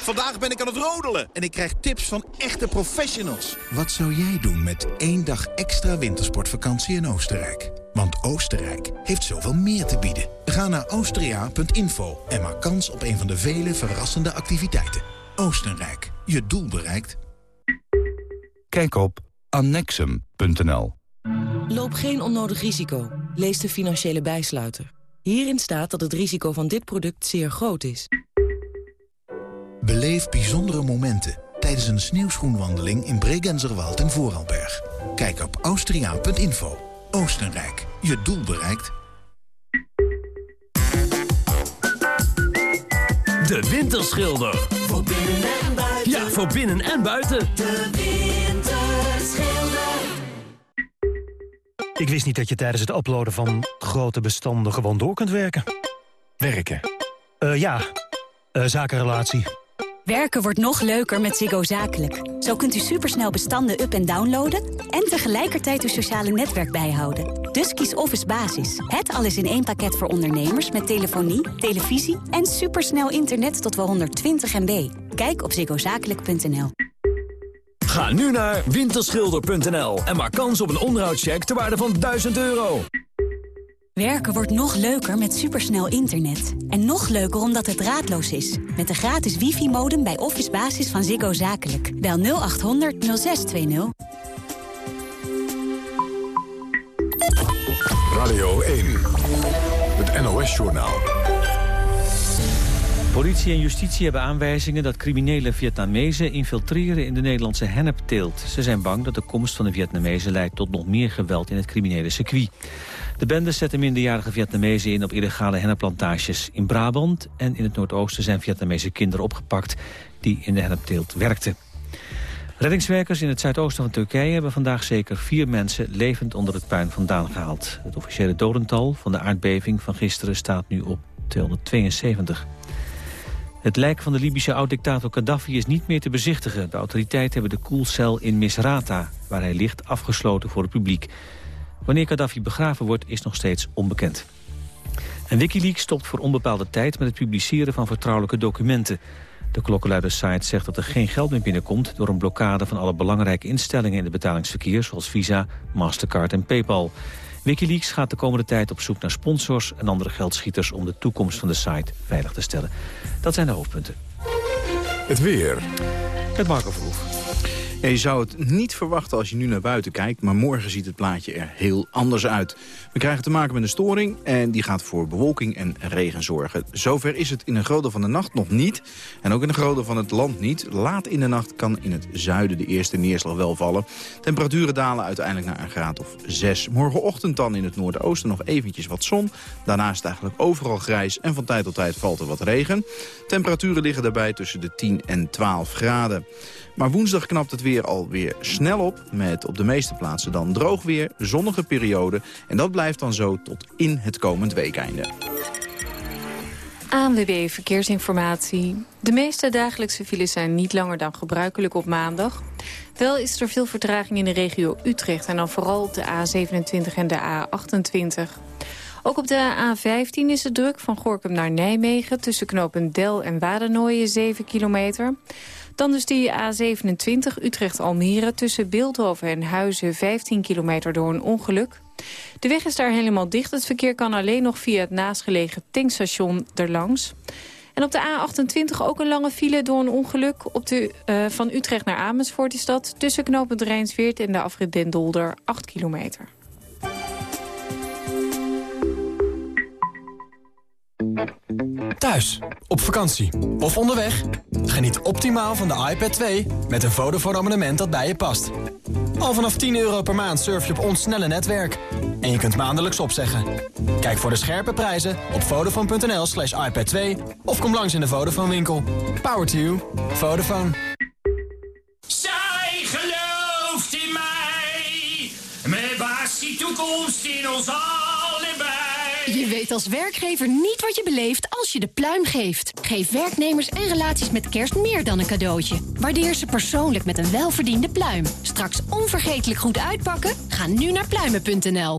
Vandaag ben ik aan het rodelen en ik krijg tips van echte professionals. Wat zou jij doen met één dag extra wintersportvakantie in Oostenrijk? Want Oostenrijk heeft zoveel meer te bieden. Ga naar austria.info en maak kans op een van de vele verrassende activiteiten. Oostenrijk, je doel bereikt. Kijk op annexum.nl. Loop geen onnodig risico. Lees de financiële bijsluiter. Hierin staat dat het risico van dit product zeer groot is. Beleef bijzondere momenten tijdens een sneeuwschoenwandeling in Bregenzerwald en Vooralberg. Kijk op austriaan.info. Oostenrijk, je doel bereikt. De Winterschilder. Voor binnen en buiten. Ja, voor binnen en buiten. De Winterschilder. Ik wist niet dat je tijdens het uploaden van grote bestanden gewoon door kunt werken. Werken? Eh ja, uh, zakenrelatie. Werken wordt nog leuker met Ziggo Zakelijk. Zo kunt u supersnel bestanden up- en downloaden... en tegelijkertijd uw sociale netwerk bijhouden. Dus kies Office Basis. Het alles in één pakket voor ondernemers met telefonie, televisie... en supersnel internet tot wel 120 MB. Kijk op ziggozakelijk.nl. Ga nu naar winterschilder.nl en maak kans op een onderhoudscheck ter waarde van 1000 euro. Werken wordt nog leuker met supersnel internet. En nog leuker omdat het draadloos is. Met de gratis wifi-modem bij Office Basis van Ziggo Zakelijk. Bel 0800 0620. Radio 1. Het NOS-journaal. Politie en justitie hebben aanwijzingen dat criminele Vietnamezen infiltreren in de Nederlandse hennepteelt. Ze zijn bang dat de komst van de Vietnamezen leidt tot nog meer geweld in het criminele circuit. De bendes zetten minderjarige Vietnamezen in op illegale hennepplantages. In Brabant en in het Noordoosten zijn Vietnamese kinderen opgepakt die in de hennepteelt werkten. Reddingswerkers in het zuidoosten van Turkije hebben vandaag zeker vier mensen levend onder het puin vandaan gehaald. Het officiële dodental van de aardbeving van gisteren staat nu op 272. Het lijk van de Libische oud-dictator Gaddafi is niet meer te bezichtigen. De autoriteiten hebben de koelcel in Misrata, waar hij ligt, afgesloten voor het publiek. Wanneer Gaddafi begraven wordt, is nog steeds onbekend. En Wikileaks stopt voor onbepaalde tijd met het publiceren van vertrouwelijke documenten. De klokkenluidersite zegt dat er geen geld meer binnenkomt... door een blokkade van alle belangrijke instellingen in het betalingsverkeer... zoals Visa, Mastercard en Paypal. Wikileaks gaat de komende tijd op zoek naar sponsors en andere geldschieters... om de toekomst van de site veilig te stellen. Dat zijn de hoofdpunten. Het weer. Met Marco Je zou het niet verwachten als je nu naar buiten kijkt... maar morgen ziet het plaatje er heel anders uit. We krijgen te maken met een storing en die gaat voor bewolking en regen zorgen. Zover is het in een groot deel van de nacht nog niet. En ook in een groot deel van het land niet. Laat in de nacht kan in het zuiden de eerste neerslag wel vallen. Temperaturen dalen uiteindelijk naar een graad of 6. Morgenochtend dan in het noordoosten nog eventjes wat zon. Daarna is het eigenlijk overal grijs en van tijd tot tijd valt er wat regen. Temperaturen liggen daarbij tussen de 10 en 12 graden. Maar woensdag knapt het weer alweer snel op. Met op de meeste plaatsen dan droog weer, zonnige periode. En dat blijft dan zo tot in het komend weekeinde. ANWB Verkeersinformatie. De meeste dagelijkse files zijn niet langer dan gebruikelijk op maandag. Wel is er veel vertraging in de regio Utrecht... en dan vooral op de A27 en de A28. Ook op de A15 is het druk van Gorkum naar Nijmegen... tussen knopen Del en Wadernooien 7 kilometer... Dan dus die A27 Utrecht-Almere tussen Beeldhoven en Huizen 15 kilometer door een ongeluk. De weg is daar helemaal dicht. Het verkeer kan alleen nog via het naastgelegen tankstation erlangs. En op de A28 ook een lange file door een ongeluk. Op de, uh, van Utrecht naar Amersfoort is dat. Tussen knooppunt Rijnsweert en de afrit Den Dolder 8 kilometer. Thuis, op vakantie of onderweg. Geniet optimaal van de iPad 2 met een Vodafone abonnement dat bij je past. Al vanaf 10 euro per maand surf je op ons snelle netwerk. En je kunt maandelijks opzeggen. Kijk voor de scherpe prijzen op vodafone.nl slash iPad 2 of kom langs in de Vodafone winkel. Power to you. Vodafone. Zij gelooft in mij. Met baas toekomst in ons. Je weet als werkgever niet wat je beleeft als je de pluim geeft. Geef werknemers en relaties met kerst meer dan een cadeautje. Waardeer ze persoonlijk met een welverdiende pluim. Straks onvergetelijk goed uitpakken? Ga nu naar pluimen.nl.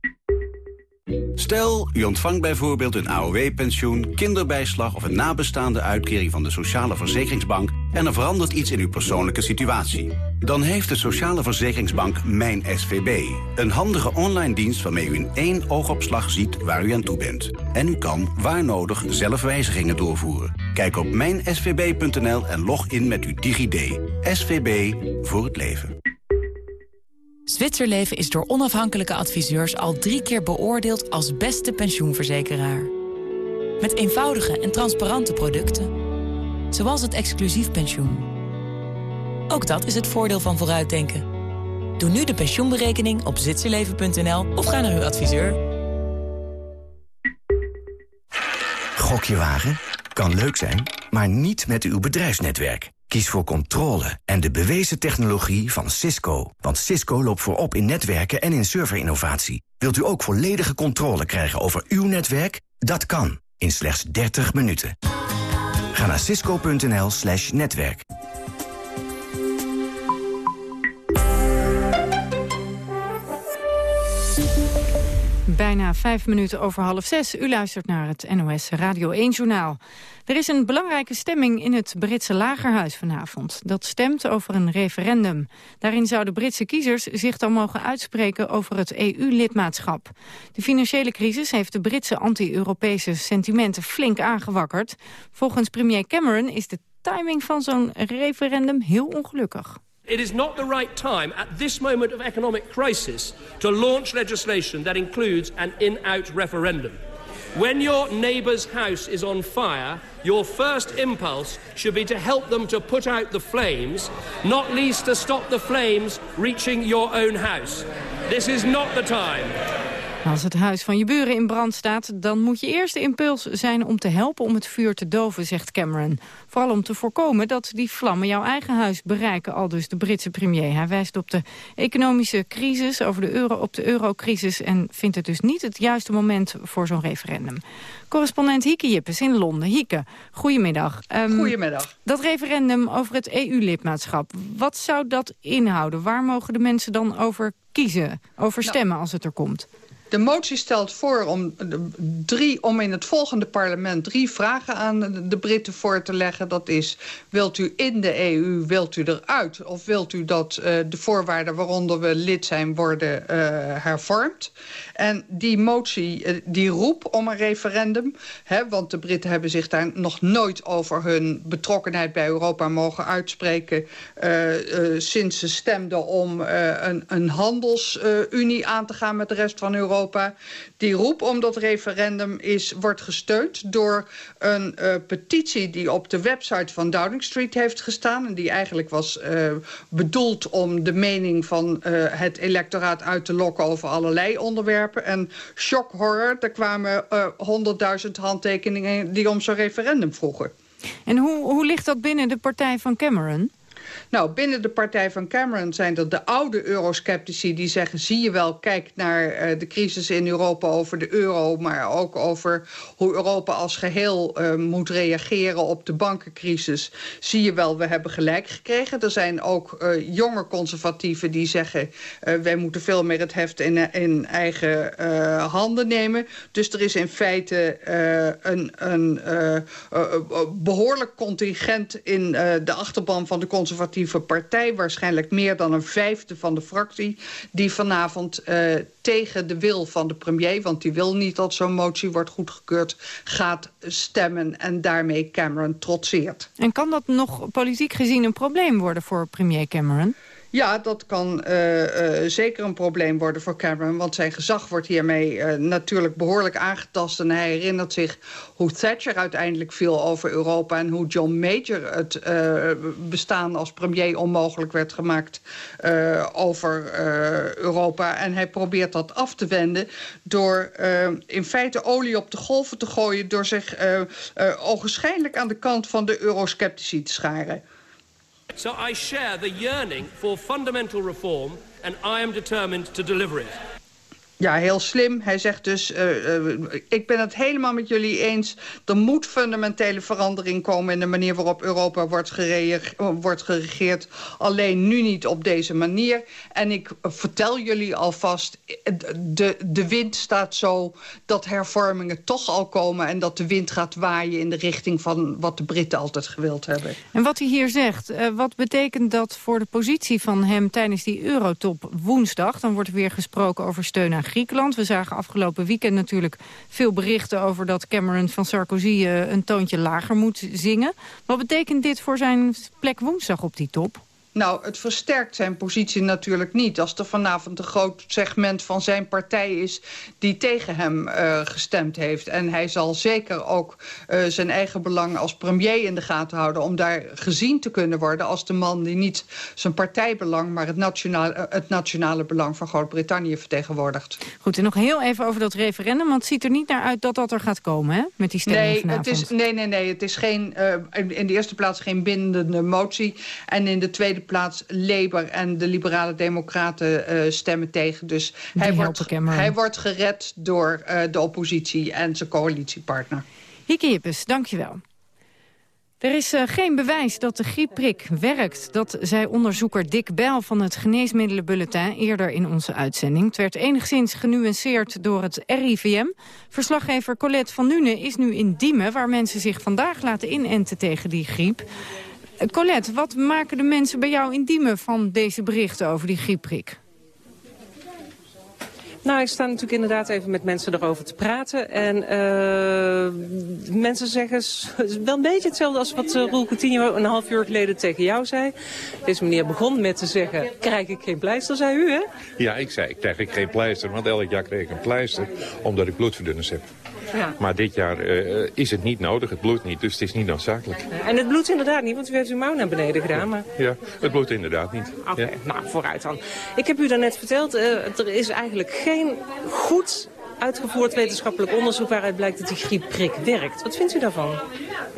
Stel, u ontvangt bijvoorbeeld een AOW-pensioen, kinderbijslag... of een nabestaande uitkering van de Sociale Verzekeringsbank... en er verandert iets in uw persoonlijke situatie. Dan heeft de Sociale Verzekeringsbank Mijn SVB. Een handige online dienst waarmee u in één oogopslag ziet waar u aan toe bent. En u kan, waar nodig, zelf wijzigingen doorvoeren. Kijk op mijnsvb.nl en log in met uw DigiD. SVB voor het leven. Zwitserleven is door onafhankelijke adviseurs al drie keer beoordeeld als beste pensioenverzekeraar. Met eenvoudige en transparante producten. Zoals het exclusief pensioen. Ook dat is het voordeel van vooruitdenken. Doe nu de pensioenberekening op zwitserleven.nl of ga naar uw adviseur. Gokje wagen? Kan leuk zijn, maar niet met uw bedrijfsnetwerk. Kies voor controle en de bewezen technologie van Cisco. Want Cisco loopt voorop in netwerken en in serverinnovatie. Wilt u ook volledige controle krijgen over uw netwerk? Dat kan, in slechts 30 minuten. Ga naar cisco.nl slash netwerk. Bijna vijf minuten over half zes. U luistert naar het NOS Radio 1-journaal. Er is een belangrijke stemming in het Britse lagerhuis vanavond. Dat stemt over een referendum. Daarin zouden Britse kiezers zich dan mogen uitspreken over het EU-lidmaatschap. De financiële crisis heeft de Britse anti-Europese sentimenten flink aangewakkerd. Volgens premier Cameron is de timing van zo'n referendum heel ongelukkig. It is not the right time at this moment of economic crisis to launch legislation that includes an in-out referendum. When your neighbour's house is on fire, your first impulse should be to help them to put out the flames, not least to stop the flames reaching your own house. This is not the time. Als het huis van je buren in brand staat... dan moet je eerste impuls zijn om te helpen om het vuur te doven, zegt Cameron. Vooral om te voorkomen dat die vlammen jouw eigen huis bereiken... al dus de Britse premier. Hij wijst op de economische crisis, over de euro, op de eurocrisis... en vindt het dus niet het juiste moment voor zo'n referendum. Correspondent Hieke Jippes in Londen. Hieke, goedemiddag. Um, goedemiddag. Dat referendum over het EU-lidmaatschap, wat zou dat inhouden? Waar mogen de mensen dan over kiezen, over nou, stemmen als het er komt? De motie stelt voor om, om in het volgende parlement drie vragen aan de Britten voor te leggen. Dat is, wilt u in de EU, wilt u eruit? Of wilt u dat uh, de voorwaarden waaronder we lid zijn worden uh, hervormd? En die motie, uh, die roep om een referendum... Hè, want de Britten hebben zich daar nog nooit over hun betrokkenheid bij Europa mogen uitspreken... sinds ze stemden om een, een handelsunie aan te gaan met de rest van Europa Die roep om dat referendum is, wordt gesteund door een uh, petitie... die op de website van Downing Street heeft gestaan... en die eigenlijk was uh, bedoeld om de mening van uh, het electoraat uit te lokken... over allerlei onderwerpen. En shock horror, er kwamen honderdduizend handtekeningen... die om zo'n referendum vroegen. En hoe, hoe ligt dat binnen de partij van Cameron? Nou, binnen de partij van Cameron zijn er de oude eurosceptici die zeggen... zie je wel, kijk naar uh, de crisis in Europa over de euro... maar ook over hoe Europa als geheel uh, moet reageren op de bankencrisis. Zie je wel, we hebben gelijk gekregen. Er zijn ook uh, jonge conservatieven die zeggen... wij moeten veel meer het heft in, in eigen handen nemen. Dus er is in feite een, een behoorlijk contingent... in de achterban van de conservatieven partij... waarschijnlijk meer dan een vijfde van de fractie... die vanavond uh, tegen de wil van de premier... want die wil niet dat zo'n motie wordt goedgekeurd... gaat stemmen en daarmee Cameron trotseert. En kan dat nog politiek gezien een probleem worden voor premier Cameron? Ja, dat kan uh, uh, zeker een probleem worden voor Cameron. Want zijn gezag wordt hiermee uh, natuurlijk behoorlijk aangetast. En hij herinnert zich hoe Thatcher uiteindelijk viel over Europa... en hoe John Major het bestaan als premier onmogelijk werd gemaakt over Europa. En hij probeert dat af te wenden door in feite olie op de golven te gooien... door zich ogenschijnlijk aan de kant van de eurosceptici te scharen. So I share the yearning for fundamental reform and I am determined to deliver it. Ja, heel slim. Hij zegt dus, uh, uh, ik ben het helemaal met jullie eens. Er moet fundamentele verandering komen in de manier waarop Europa wordt, wordt geregeerd. Alleen nu niet op deze manier. En ik vertel jullie alvast, de, de wind staat zo dat hervormingen toch al komen... en dat de wind gaat waaien in de richting van wat de Britten altijd gewild hebben. En wat hij hier zegt, uh, wat betekent dat voor de positie van hem tijdens die eurotop woensdag? Dan wordt er weer gesproken over steun aan Griekenland. We zagen afgelopen weekend natuurlijk veel berichten over dat Cameron van Sarkozy uh, een toontje lager moet zingen. Wat betekent dit voor zijn plek woensdag op die top? Nou, het versterkt zijn positie natuurlijk niet. Als er vanavond een groot segment van zijn partij is... die tegen hem uh, gestemd heeft. En hij zal zeker ook uh, zijn eigen belang als premier in de gaten houden... om daar gezien te kunnen worden als de man die niet zijn partijbelang... maar het nationale, uh, het nationale belang van Groot-Brittannië vertegenwoordigt. Goed, en nog heel even over dat referendum. Want het ziet er niet naar uit dat dat er gaat komen, hè? Met die stemming nee, vanavond. Het is, nee, nee, nee. Het is geen, in de eerste plaats geen bindende motie. En in de tweede plaats Labour en de liberale democraten uh, stemmen tegen. Dus hij wordt, hij wordt gered door uh, de oppositie en zijn coalitiepartner. Hieke Jippes, dankjewel. Er is uh, geen bewijs dat de griepprik werkt. Dat zei onderzoeker Dick Bijl van het Geneesmiddelenbulletin eerder in onze uitzending. Het werd enigszins genuanceerd door het RIVM. Verslaggever Colette van Nuenen is nu in Diemen... waar mensen zich vandaag laten inenten tegen die griep. Colette, wat maken de mensen bij jou in Diemen van deze berichten over die griepprik? Nou, ik sta natuurlijk inderdaad even met mensen erover te praten. En uh, mensen zeggen wel een beetje hetzelfde als wat uh, Roel Coutinho een half uur geleden tegen jou zei. Deze meneer begon met te zeggen, krijg ik geen pleister, zei u hè? Ja, ik zei, ik krijg ik geen pleister, want elk jaar kreeg ik een pleister omdat ik bloedverdunners heb. Ja. Maar dit jaar uh, is het niet nodig, het bloedt niet, dus het is niet noodzakelijk. En het bloedt inderdaad niet, want u heeft uw mouw naar beneden gedaan. Maar... Ja, het bloedt inderdaad niet. Oké, okay, ja. nou vooruit dan. Ik heb u daarnet verteld, uh, er is eigenlijk geen goed uitgevoerd wetenschappelijk onderzoek waaruit blijkt dat die griepprik werkt. Wat vindt u daarvan?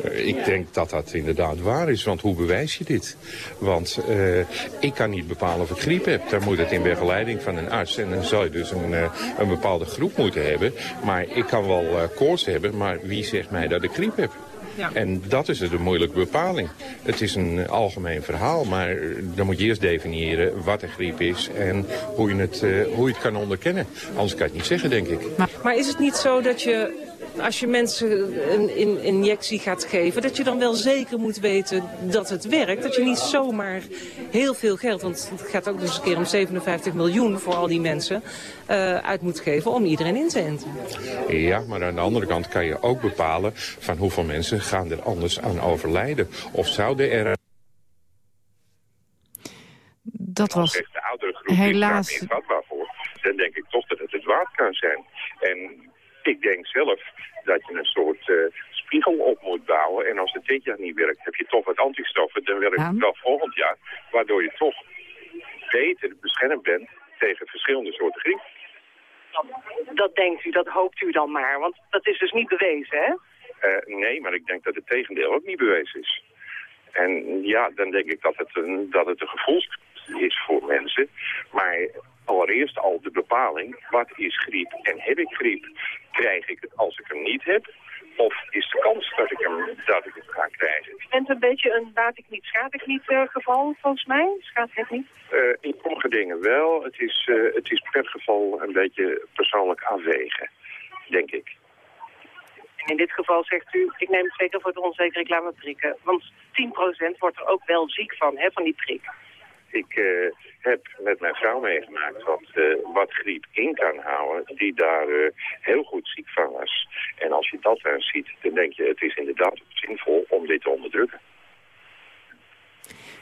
Uh, ik denk dat dat inderdaad waar is, want hoe bewijs je dit? Want uh, ik kan niet bepalen of ik griep heb. Dan moet het in begeleiding van een arts. En dan zou je dus een, uh, een bepaalde groep moeten hebben. Maar ik kan wel koorts hebben, maar wie zegt mij dat ik griep heb? Ja. En dat is de moeilijke bepaling. Het is een algemeen verhaal, maar dan moet je eerst definiëren wat een griep is en hoe je het, uh, hoe je het kan onderkennen. Anders kan je het niet zeggen, denk ik. Maar, maar is het niet zo dat je als je mensen een, een, injectie gaat geven... dat je dan wel zeker moet weten dat het werkt. Dat je niet zomaar heel veel geld... want het gaat ook dus een keer om 57 miljoen voor al die mensen... Uh, uit moet geven om iedereen in te enten. Ja, maar aan de andere kant kan je ook bepalen... van hoeveel mensen gaan er anders aan overlijden. Of zouden er... Dat was de oudere groep helaas... is daar meer voor. Dan denk ik toch dat het het waard kan zijn. En ik denk zelf dat je een soort uh, spiegel op moet bouwen. En als het dit jaar niet werkt, heb je toch wat antistoffen. Dan werkt het wel volgend jaar. Waardoor je toch beter beschermd bent tegen verschillende soorten griep. Dat, denkt u, dat hoopt u dan maar. Want dat is dus niet bewezen, hè? Uh, nee, maar ik denk dat het tegendeel ook niet bewezen is. En ja, dan denk ik dat het een, dat het een gevoels is voor mensen. Maar allereerst al de bepaling, wat is griep en heb ik griep? Krijg ik het als ik hem niet heb? Of is de kans dat ik hem, dat ik het ga krijgen? U bent een beetje een laat ik niet, schaad ik niet uh, geval, volgens mij? Schaadt het niet? Uh, in sommige dingen wel. Het is, uh, het is per geval een beetje persoonlijk afwegen, denk ik. En in dit geval zegt u, ik neem het zeker voor de onzekere reclameprikken. Want 10% wordt er ook wel ziek van, hè, van die prik. Ik uh, heb met mijn vrouw meegemaakt wat, uh, wat griep in kan houden, die daar uh, heel goed ziek van was. En als je dat dan ziet, dan denk je, het is inderdaad zinvol om dit te onderdrukken.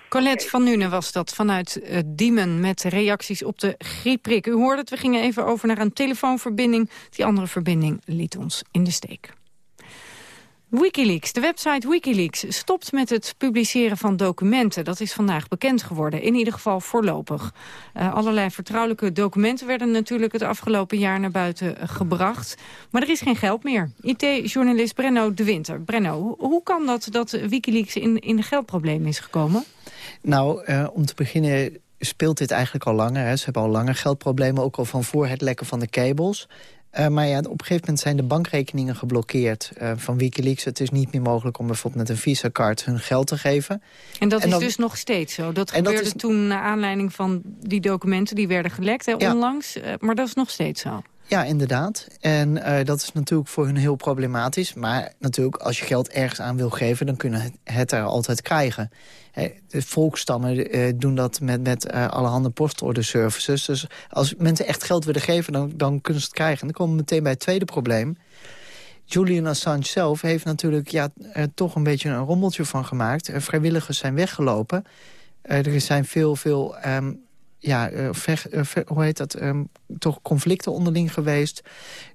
Colette van Nuenen was dat vanuit Diemen met reacties op de griepprik. U hoorde het, we gingen even over naar een telefoonverbinding. Die andere verbinding liet ons in de steek. Wikileaks, de website Wikileaks, stopt met het publiceren van documenten. Dat is vandaag bekend geworden, in ieder geval voorlopig. Uh, allerlei vertrouwelijke documenten werden natuurlijk het afgelopen jaar naar buiten gebracht. Maar er is geen geld meer. IT-journalist Brenno de Winter. Brenno, hoe kan dat dat Wikileaks in, in de geldprobleem is gekomen? Nou, uh, om te beginnen speelt dit eigenlijk al langer. Hè. Ze hebben al langer geldproblemen, ook al van voor het lekken van de cables. Uh, maar ja, op een gegeven moment zijn de bankrekeningen geblokkeerd uh, van Wikileaks. Het is niet meer mogelijk om bijvoorbeeld met een Visa-card hun geld te geven. En dat en is dus nog steeds zo? Dat gebeurde dat is, toen naar aanleiding van die documenten die werden gelekt hè, ja. onlangs. Uh, maar dat is nog steeds zo? Ja, inderdaad. En uh, dat is natuurlijk voor hun heel problematisch. Maar natuurlijk, als je geld ergens aan wil geven... dan kunnen het, er altijd krijgen. De volkstammen uh, doen dat met, met uh, allerhande postorder services. Dus als mensen echt geld willen geven, dan, dan kunnen ze het krijgen. En dan komen we meteen bij het tweede probleem. Julian Assange zelf heeft natuurlijk ja, toch een beetje een rommeltje van gemaakt. vrijwilligers zijn weggelopen. er zijn veel, veel ehm, ja, hoe heet dat, um, toch conflicten onderling geweest.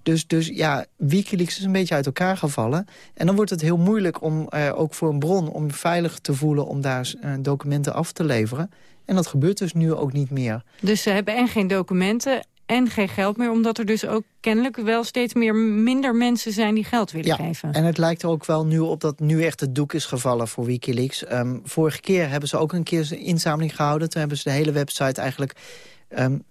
Dus, dus ja, Wikileaks is een beetje uit elkaar gevallen. En dan wordt het heel moeilijk om, ook voor een bron, om veilig te voelen... om daar documenten af te leveren. En dat gebeurt dus nu ook niet meer. Dus ze hebben en geen documenten en geen geld meer... omdat er dus ook kennelijk wel steeds meer minder mensen zijn die geld willen ja, geven. en het lijkt er ook wel nu op dat nu echt het doek is gevallen voor Wikileaks. Um, vorige keer hebben ze ook een keer een inzameling gehouden. Toen hebben ze de hele website eigenlijk... Um,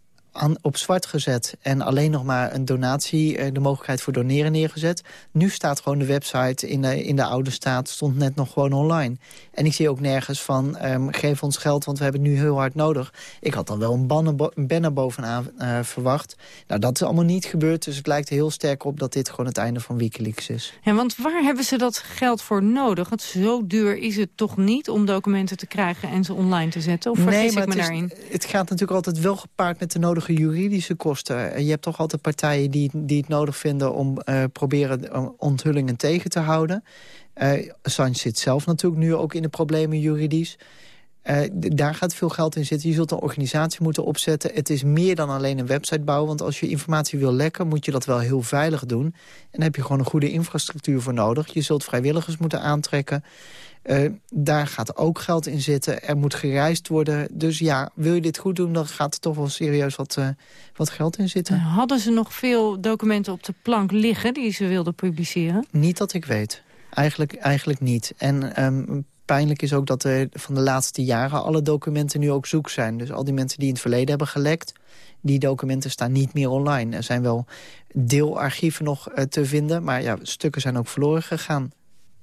op zwart gezet en alleen nog maar een donatie, eh, de mogelijkheid voor doneren neergezet. Nu staat gewoon de website in de, in de oude staat, stond net nog gewoon online. En ik zie ook nergens van, um, geef ons geld, want we hebben het nu heel hard nodig. Ik had dan wel een, banner, een banner bovenaan uh, verwacht. Nou, dat is allemaal niet gebeurd, dus het lijkt er heel sterk op dat dit gewoon het einde van Wikileaks is. Ja, want waar hebben ze dat geld voor nodig? Want zo duur is het toch niet om documenten te krijgen en ze online te zetten? Of vergis nee, ik me het daarin? het gaat natuurlijk altijd wel gepaard met de nodige juridische kosten. Je hebt toch altijd partijen die, die het nodig vinden om uh, proberen onthullingen tegen te houden. Uh, zit zelf natuurlijk nu ook in de problemen juridisch. Daar gaat veel geld in zitten. Je zult een organisatie moeten opzetten. Het is meer dan alleen een website bouwen. Want als je informatie wil lekken, moet je dat wel heel veilig doen. En dan heb je gewoon een goede infrastructuur voor nodig. Je zult vrijwilligers moeten aantrekken. Uh, daar gaat ook geld in zitten. Er moet gereisd worden. Dus ja, wil je dit goed doen, dan gaat er toch wel serieus wat, uh, wat geld in zitten. Hadden ze nog veel documenten op de plank liggen die ze wilden publiceren? Niet dat ik weet. Eigenlijk, eigenlijk niet. En um, pijnlijk is ook dat er van de laatste jaren alle documenten nu ook zoek zijn. Dus al die mensen die in het verleden hebben gelekt, die documenten staan niet meer online. Er zijn wel deelarchieven nog uh, te vinden, maar ja, stukken zijn ook verloren gegaan.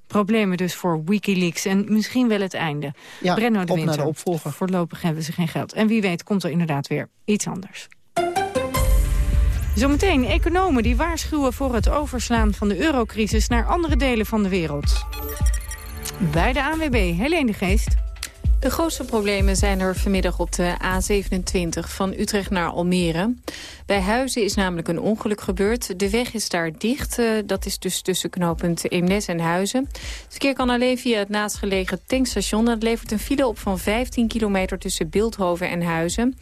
Problemen dus voor Wikileaks en misschien wel het einde. Ja, Brenno de op Winter. naar de opvolger. Voorlopig hebben ze geen geld. En wie weet komt er inderdaad weer iets anders. Zometeen economen die waarschuwen voor het overslaan van de eurocrisis naar andere delen van de wereld. Bij de ANWB, Helene de Geest. De grootste problemen zijn er vanmiddag op de A27 van Utrecht naar Almere. Bij Huizen is namelijk een ongeluk gebeurd. De weg is daar dicht. Uh, dat is dus tussen knooppunt Eemnes en Huizen. Het verkeer kan alleen via het naastgelegen tankstation. Dat levert een file op van 15 kilometer tussen Beeldhoven en Huizen.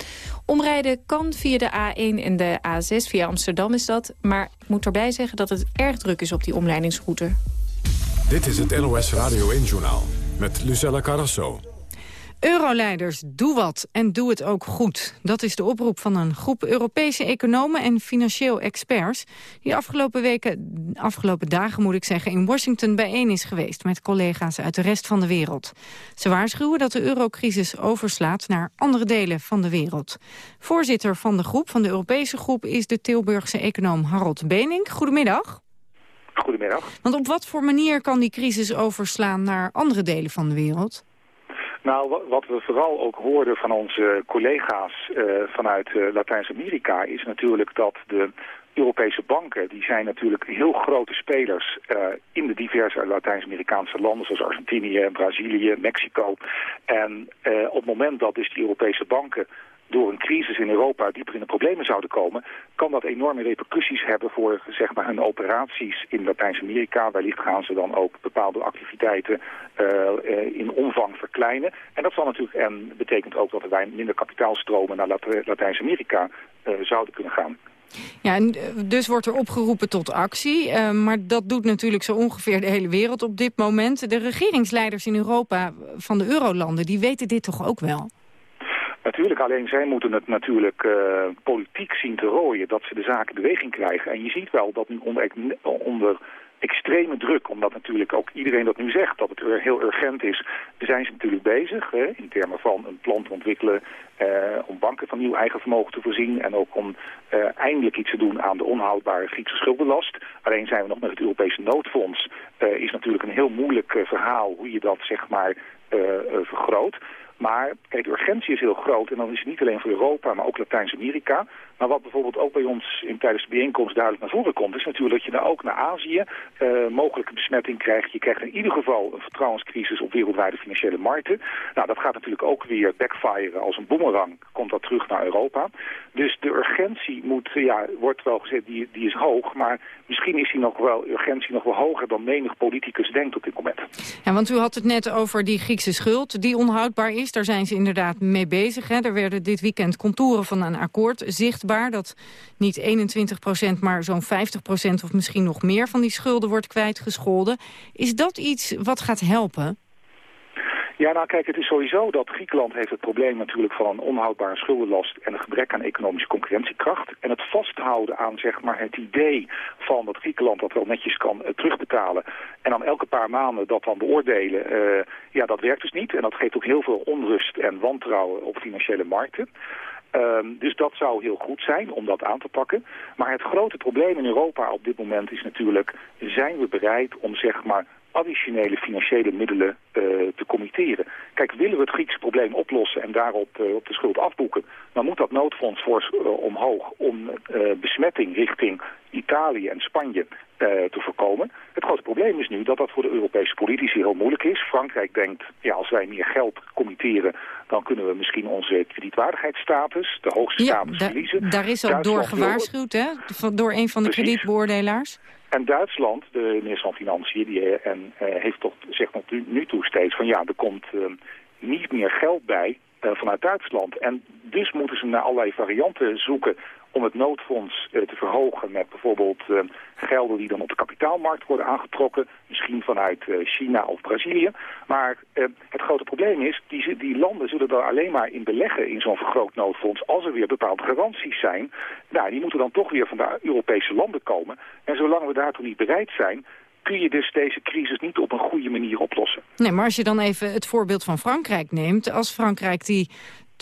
Omrijden kan via de A1 en de A6. Via Amsterdam is dat. Maar ik moet erbij zeggen dat het erg druk is op die omleidingsroute. Dit is het NOS Radio 1-journaal met Lucella Carrasso. Euroleiders, doe wat en doe het ook goed. Dat is de oproep van een groep Europese economen en financieel experts... die afgelopen weken, afgelopen dagen moet ik zeggen, in Washington bijeen is geweest... met collega's uit de rest van de wereld. Ze waarschuwen dat de eurocrisis overslaat naar andere delen van de wereld. Voorzitter van de groep, van de Europese groep, is de Tilburgse econoom Harold Benink. Goedemiddag. Goedemiddag. Want op wat voor manier kan die crisis overslaan naar andere delen van de wereld? Nou, wat we vooral ook hoorden van onze collega's uh, vanuit uh, Latijns-Amerika... is natuurlijk dat de Europese banken, die zijn natuurlijk heel grote spelers uh, in de diverse Latijns-Amerikaanse landen, zoals Argentinië, Brazilië, Mexico. En op het moment dat dus die Europese banken door een crisis in Europa dieper in de problemen zouden komen, kan dat enorme repercussies hebben voor zeg maar, hun operaties in Latijns-Amerika. Wellicht gaan ze dan ook bepaalde activiteiten uh, in omvang verkleinen. En dat zal natuurlijk en betekent ook dat er wij minder kapitaalstromen naar Lat Latijns-Amerika uh, zouden kunnen gaan. Ja, en dus wordt er opgeroepen tot actie. Maar dat doet natuurlijk zo ongeveer de hele wereld op dit moment. De regeringsleiders in Europa van de eurolanden, die weten dit toch ook wel? Natuurlijk, alleen zij moeten het natuurlijk uh, politiek zien te rooien, dat ze de zaken in beweging krijgen. En je ziet wel dat nu onder, onder extreme druk, omdat natuurlijk ook iedereen dat nu zegt, dat het heel urgent is, zijn ze natuurlijk bezig hè, in termen van een plan te ontwikkelen uh, om banken van nieuw eigen vermogen te voorzien en ook om uh, eindelijk iets te doen aan de onhoudbare Griekse schuldenlast. Alleen zijn we nog met het Europese noodfonds, is natuurlijk een heel moeilijk verhaal hoe je dat zeg maar vergroot. Maar kijk, de urgentie is heel groot en dan is het niet alleen voor Europa, maar ook Latijns-Amerika. Maar wat bijvoorbeeld ook bij ons in tijdens de bijeenkomst duidelijk naar voren komt... is natuurlijk dat je daar ook naar Azië uh, mogelijke besmetting krijgt. Je krijgt in ieder geval een vertrouwenscrisis op wereldwijde financiële markten. Nou, dat gaat natuurlijk ook weer backfiren als een boemerang. Komt dat terug naar Europa. Dus de urgentie moet, ja, wordt wel gezegd, die, die is hoog. Maar misschien is die nog wel, urgentie nog wel hoger dan menig politicus denkt op dit moment. Ja, want u had het net over die Griekse schuld die onhoudbaar is daar zijn ze inderdaad mee bezig. Hè. Er werden dit weekend contouren van een akkoord zichtbaar... dat niet 21 procent, maar zo'n 50 procent of misschien nog meer... van die schulden wordt kwijtgescholden. Is dat iets wat gaat helpen? Ja, nou kijk, het is sowieso dat Griekenland heeft het probleem natuurlijk van een onhoudbare schuldenlast en een gebrek aan economische concurrentiekracht. En het vasthouden aan zeg maar het idee van dat Griekenland dat wel netjes kan eh, terugbetalen en dan elke paar maanden dat dan beoordelen, uh, ja dat werkt dus niet. En dat geeft ook heel veel onrust en wantrouwen op financiële markten. Um, dus dat zou heel goed zijn om dat aan te pakken. Maar het grote probleem in Europa op dit moment is natuurlijk... zijn we bereid om zeg maar additionele financiële middelen uh, te committeren. Kijk, willen we het Griekse probleem oplossen en daarop uh, op de schuld afboeken... dan moet dat noodfonds voor, uh, omhoog om besmetting richting Italië en Spanje te voorkomen. Het grote probleem is nu dat dat voor de Europese politici heel moeilijk is. Frankrijk denkt, ja, als wij meer geld committeren... dan kunnen we misschien onze kredietwaardigheidsstatus, de hoogste ja, status, verliezen. Daar is ook door gewaarschuwd, hè? Door een van de Precies. kredietbeoordelaars. En Duitsland, de minister van Financiën, die en, uh, heeft toch, zegt nog nu, toe steeds van ja, er komt uh, niet meer geld bij uh, vanuit Duitsland. En dus moeten ze naar allerlei varianten zoeken om het noodfonds uh, te verhogen met bijvoorbeeld uh, gelden die dan op de kapitaalmarkt worden aangetrokken, misschien vanuit uh, China of Brazilië. Maar het grote probleem is, die, die landen zullen er alleen maar in beleggen in zo'n vergroot noodfonds als er weer bepaalde garanties zijn. Nou, die moeten dan toch weer van de Europese landen komen. En zolang we daartoe niet bereid zijn, kun je dus deze crisis niet op een goede manier oplossen. Nee, maar als je dan even het voorbeeld van Frankrijk neemt... als Frankrijk die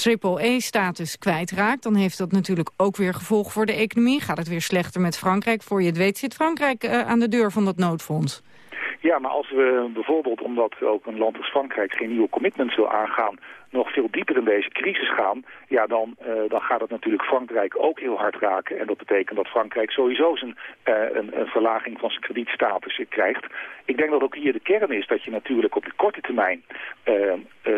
triple-E-status kwijtraakt... dan heeft dat natuurlijk ook weer gevolg voor de economie. Gaat het weer slechter met Frankrijk? Voor je het weet zit Frankrijk uh, aan de deur van dat noodfonds. Ja, maar als we bijvoorbeeld, omdat ook een land als Frankrijk geen nieuwe commitments wil aangaan, nog veel dieper in deze crisis gaan, ja, dan, uh, dan gaat het natuurlijk Frankrijk ook heel hard raken. En dat betekent dat Frankrijk sowieso zijn, uh, een, een verlaging van zijn kredietstatus krijgt. Ik denk dat ook hier de kern is dat je natuurlijk op de korte termijn uh,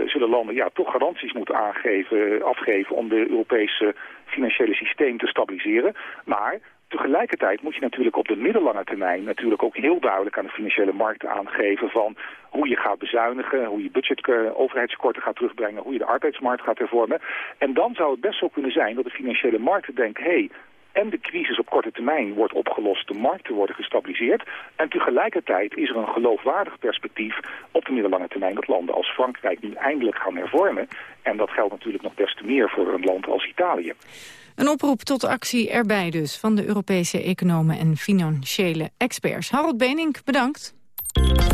zullen landen ja, toch garanties moeten aangeven, afgeven om de Europese financiële systeem te stabiliseren. Maar Tegelijkertijd moet je natuurlijk op de middellange termijn natuurlijk ook heel duidelijk aan de financiële markt aangeven van hoe je gaat bezuinigen, hoe je budget, uh, overheidstekorten gaat terugbrengen, hoe je de arbeidsmarkt gaat hervormen. En dan zou het best zo kunnen zijn dat de financiële markten denken, hé, hey, en de crisis op korte termijn wordt opgelost, de markten worden gestabiliseerd. En tegelijkertijd is er een geloofwaardig perspectief op de middellange termijn dat landen als Frankrijk nu eindelijk gaan hervormen. En dat geldt natuurlijk nog des te meer voor een land als Italië. Een oproep tot actie erbij dus van de Europese economen en financiële experts. Harold Benink, bedankt.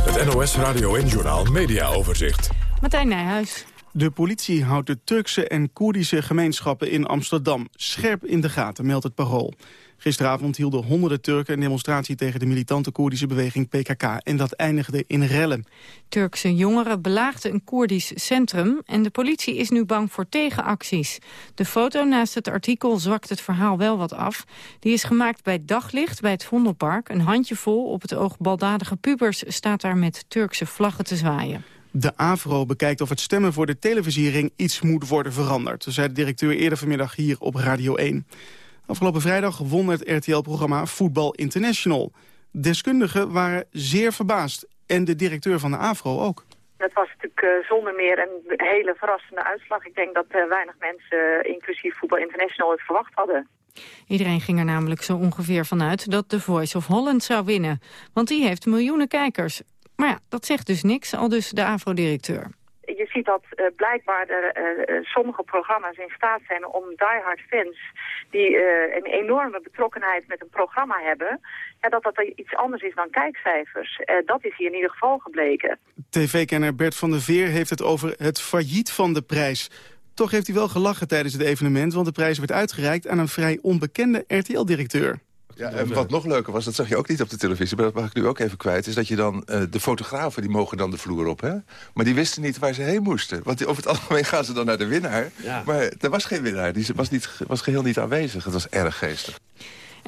Het NOS Radio en Journaal Media Overzicht. Martijn Nijhuis. De politie houdt de Turkse en Koerdische gemeenschappen in Amsterdam scherp in de gaten, meldt het Parool. Gisteravond hielden honderden Turken een demonstratie tegen de militante Koerdische beweging PKK en dat eindigde in rellen. Turkse jongeren belaagden een Koerdisch centrum en de politie is nu bang voor tegenacties. De foto naast het artikel zwakt het verhaal wel wat af. Die is gemaakt bij daglicht bij het Vondelpark. Een handjevol op het oog baldadige pubers staat daar met Turkse vlaggen te zwaaien. De AVRO bekijkt of het stemmen voor de televisiering iets moet worden veranderd. zei de directeur eerder vanmiddag hier op Radio 1. Afgelopen vrijdag won het RTL-programma Voetbal International. Deskundigen waren zeer verbaasd en de directeur van de AVRO ook. Het was natuurlijk uh, zonder meer een hele verrassende uitslag. Ik denk dat uh, weinig mensen, uh, inclusief Voetbal International, het verwacht hadden. Iedereen ging er namelijk zo ongeveer vanuit dat The Voice of Holland zou winnen. Want die heeft miljoenen kijkers. Maar ja, dat zegt dus niks, al dus de AVRO-directeur je ziet dat uh, blijkbaar er uh, sommige programma's in staat zijn om diehard fans die een enorme betrokkenheid met een programma hebben, ja, dat dat iets anders is dan kijkcijfers. dat is hier in ieder geval gebleken. TV-kenner Bert van der Veer heeft het over het failliet van de prijs. Toch heeft hij wel gelachen tijdens het evenement, want de prijs werd uitgereikt aan een vrij onbekende RTL-directeur. Ja, en wat nog leuker was, dat zag je ook niet op de televisie... maar dat mag ik nu ook even kwijt... is dat je dan uh, de fotografen, die mogen dan de vloer op, hè? Maar die wisten niet waar ze heen moesten. Want over het algemeen gaan ze dan naar de winnaar. Ja. Maar er was geen winnaar, die was, niet, was geheel niet aanwezig. Het was erg geestig.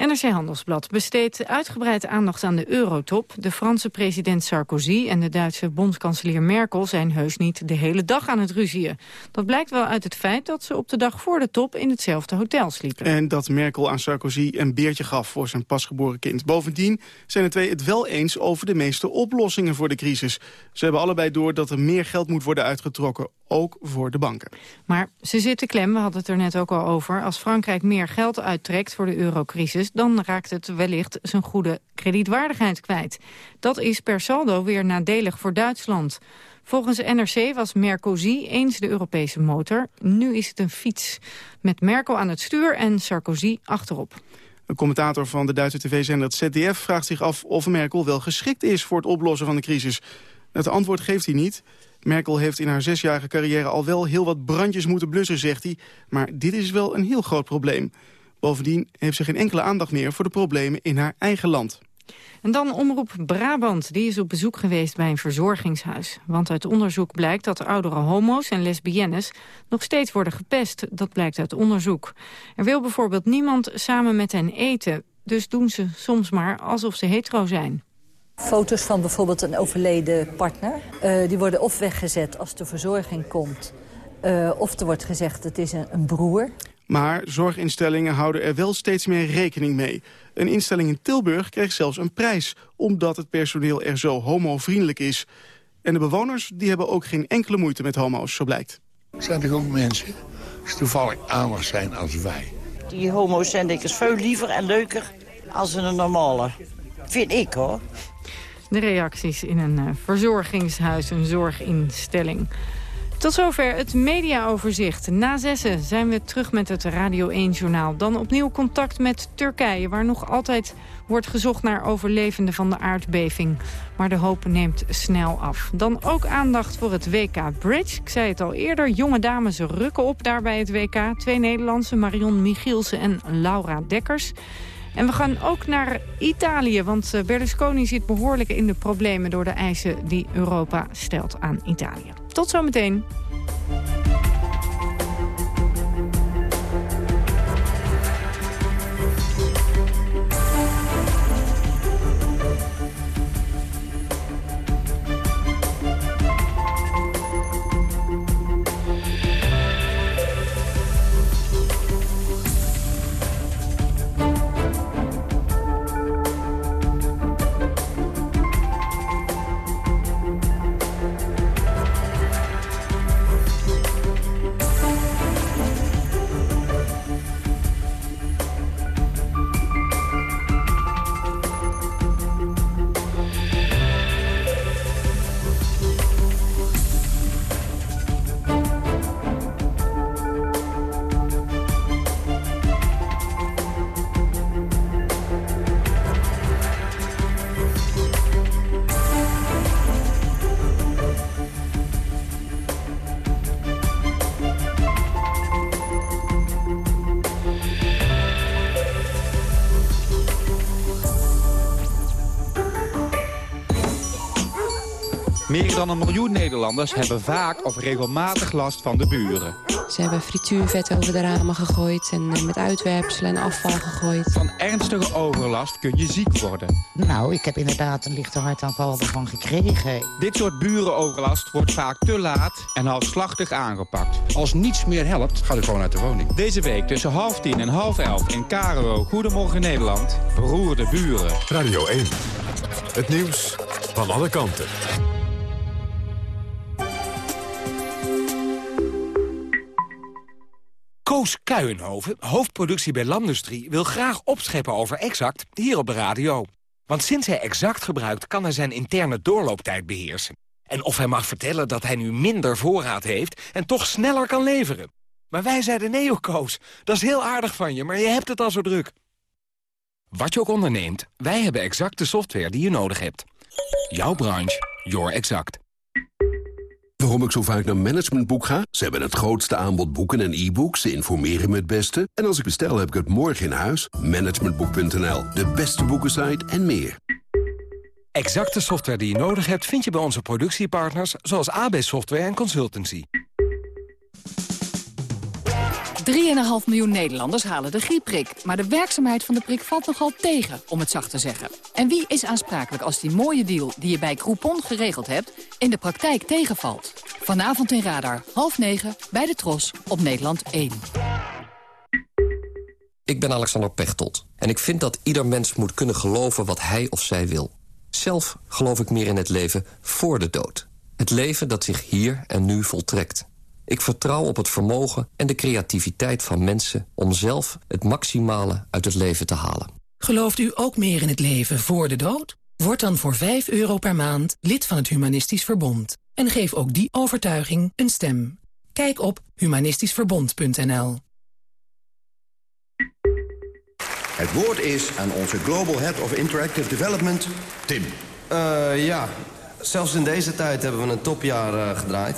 NRC Handelsblad besteedt uitgebreid aandacht aan de eurotop. De Franse president Sarkozy en de Duitse bondskanselier Merkel... zijn heus niet de hele dag aan het ruzieën. Dat blijkt wel uit het feit dat ze op de dag voor de top... in hetzelfde hotel sliepen. En dat Merkel aan Sarkozy een beertje gaf voor zijn pasgeboren kind. Bovendien zijn de twee het wel eens over de meeste oplossingen voor de crisis. Ze hebben allebei door dat er meer geld moet worden uitgetrokken, ook voor de banken. Maar ze zitten klem, we hadden het er net ook al over. Als Frankrijk meer geld uittrekt voor de eurocrisis... dan raakt het wellicht zijn goede kredietwaardigheid kwijt. Dat is per saldo weer nadelig voor Duitsland. Volgens NRC was Mercosi eens de Europese motor. Nu is het een fiets. Met Merkel aan het stuur en Sarkozy achterop. Een commentator van de Duitse tv-zender ZDF vraagt zich af of Merkel wel geschikt is voor het oplossen van de crisis. Het antwoord geeft hij niet. Merkel heeft in haar zesjarige carrière al wel heel wat brandjes moeten blussen, zegt hij. Maar dit is wel een heel groot probleem. Bovendien heeft ze geen enkele aandacht meer voor de problemen in haar eigen land. En dan Omroep Brabant. Die is op bezoek geweest bij een verzorgingshuis. Want uit onderzoek blijkt dat oudere homo's en lesbiennes... nog steeds worden gepest. Dat blijkt uit onderzoek. Er wil bijvoorbeeld niemand samen met hen eten. Dus doen ze soms maar alsof ze hetero zijn. Foto's van bijvoorbeeld een overleden partner. Uh, die worden of weggezet als de verzorging komt... Uh, of er wordt gezegd het is een, een broer. Maar zorginstellingen houden er wel steeds meer rekening mee. Een instelling in Tilburg kreeg zelfs een prijs... omdat het personeel er zo homovriendelijk is. En de bewoners die hebben ook geen enkele moeite met homo's, zo blijkt. Zijn toch ook mensen die toevallig anders zijn als wij? Die homo's zijn denk ik veel liever en leuker als een normale. Vind ik, hoor. De reacties in een uh, verzorgingshuis, een zorginstelling. Tot zover het mediaoverzicht. Na zessen zijn we terug met het Radio 1-journaal. Dan opnieuw contact met Turkije, waar nog altijd wordt gezocht naar overlevenden van de aardbeving. Maar de hoop neemt snel af. Dan ook aandacht voor het WK Bridge. Ik zei het al eerder, jonge dames rukken op daar bij het WK. Twee Nederlandse, Marion Michielsen en Laura Dekkers. En we gaan ook naar Italië, want eh, Berlusconi zit behoorlijk in de problemen... door de eisen die Europa stelt aan Italië. Tot zometeen. Meer dan een miljoen Nederlanders hebben vaak of regelmatig last van de buren. Ze hebben frituurvet over de ramen gegooid en eh, met uitwerpselen en afval gegooid. Van ernstige overlast kun je ziek worden. Nou, ik heb inderdaad een lichte hartaanval ervan gekregen. Dit soort burenoverlast wordt vaak te laat en halfslachtig aangepakt. Als niets meer helpt, ga ik gewoon uit de woning. Deze week tussen half tien en half elf in Karo, Goedemorgen Nederland, beroerde buren. Radio 1, het nieuws van alle kanten. Koos Kuijenhoven, hoofdproductie bij Landustrie... wil graag opscheppen over Exact hier op de radio. Want sinds hij Exact gebruikt, kan hij zijn interne doorlooptijd beheersen. En of hij mag vertellen dat hij nu minder voorraad heeft... en toch sneller kan leveren. Maar wij zeiden nee, Koos. Dat is heel aardig van je, maar je hebt het al zo druk. Wat je ook onderneemt, wij hebben exact de software die je nodig hebt. Jouw branche, your exact. Waarom ik zo vaak naar Managementboek ga? Ze hebben het grootste aanbod boeken en e-books. Ze informeren me het beste. En als ik bestel, heb ik het morgen in huis. Managementboek.nl, de beste boekensite en meer. Exacte software die je nodig hebt, vind je bij onze productiepartners... zoals AB Software en Consultancy. 3,5 miljoen Nederlanders halen de griepprik. Maar de werkzaamheid van de prik valt nogal tegen, om het zacht te zeggen. En wie is aansprakelijk als die mooie deal die je bij Groupon geregeld hebt... in de praktijk tegenvalt? Vanavond in Radar, half negen, bij de Tros, op Nederland 1. Ik ben Alexander Pechtold. En ik vind dat ieder mens moet kunnen geloven wat hij of zij wil. Zelf geloof ik meer in het leven voor de dood. Het leven dat zich hier en nu voltrekt. Ik vertrouw op het vermogen en de creativiteit van mensen... om zelf het maximale uit het leven te halen. Gelooft u ook meer in het leven voor de dood? Word dan voor 5 euro per maand lid van het Humanistisch Verbond. En geef ook die overtuiging een stem. Kijk op humanistischverbond.nl Het woord is aan onze Global Head of Interactive Development, Tim. Uh, ja, zelfs in deze tijd hebben we een topjaar uh, gedraaid.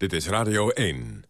Dit is Radio 1.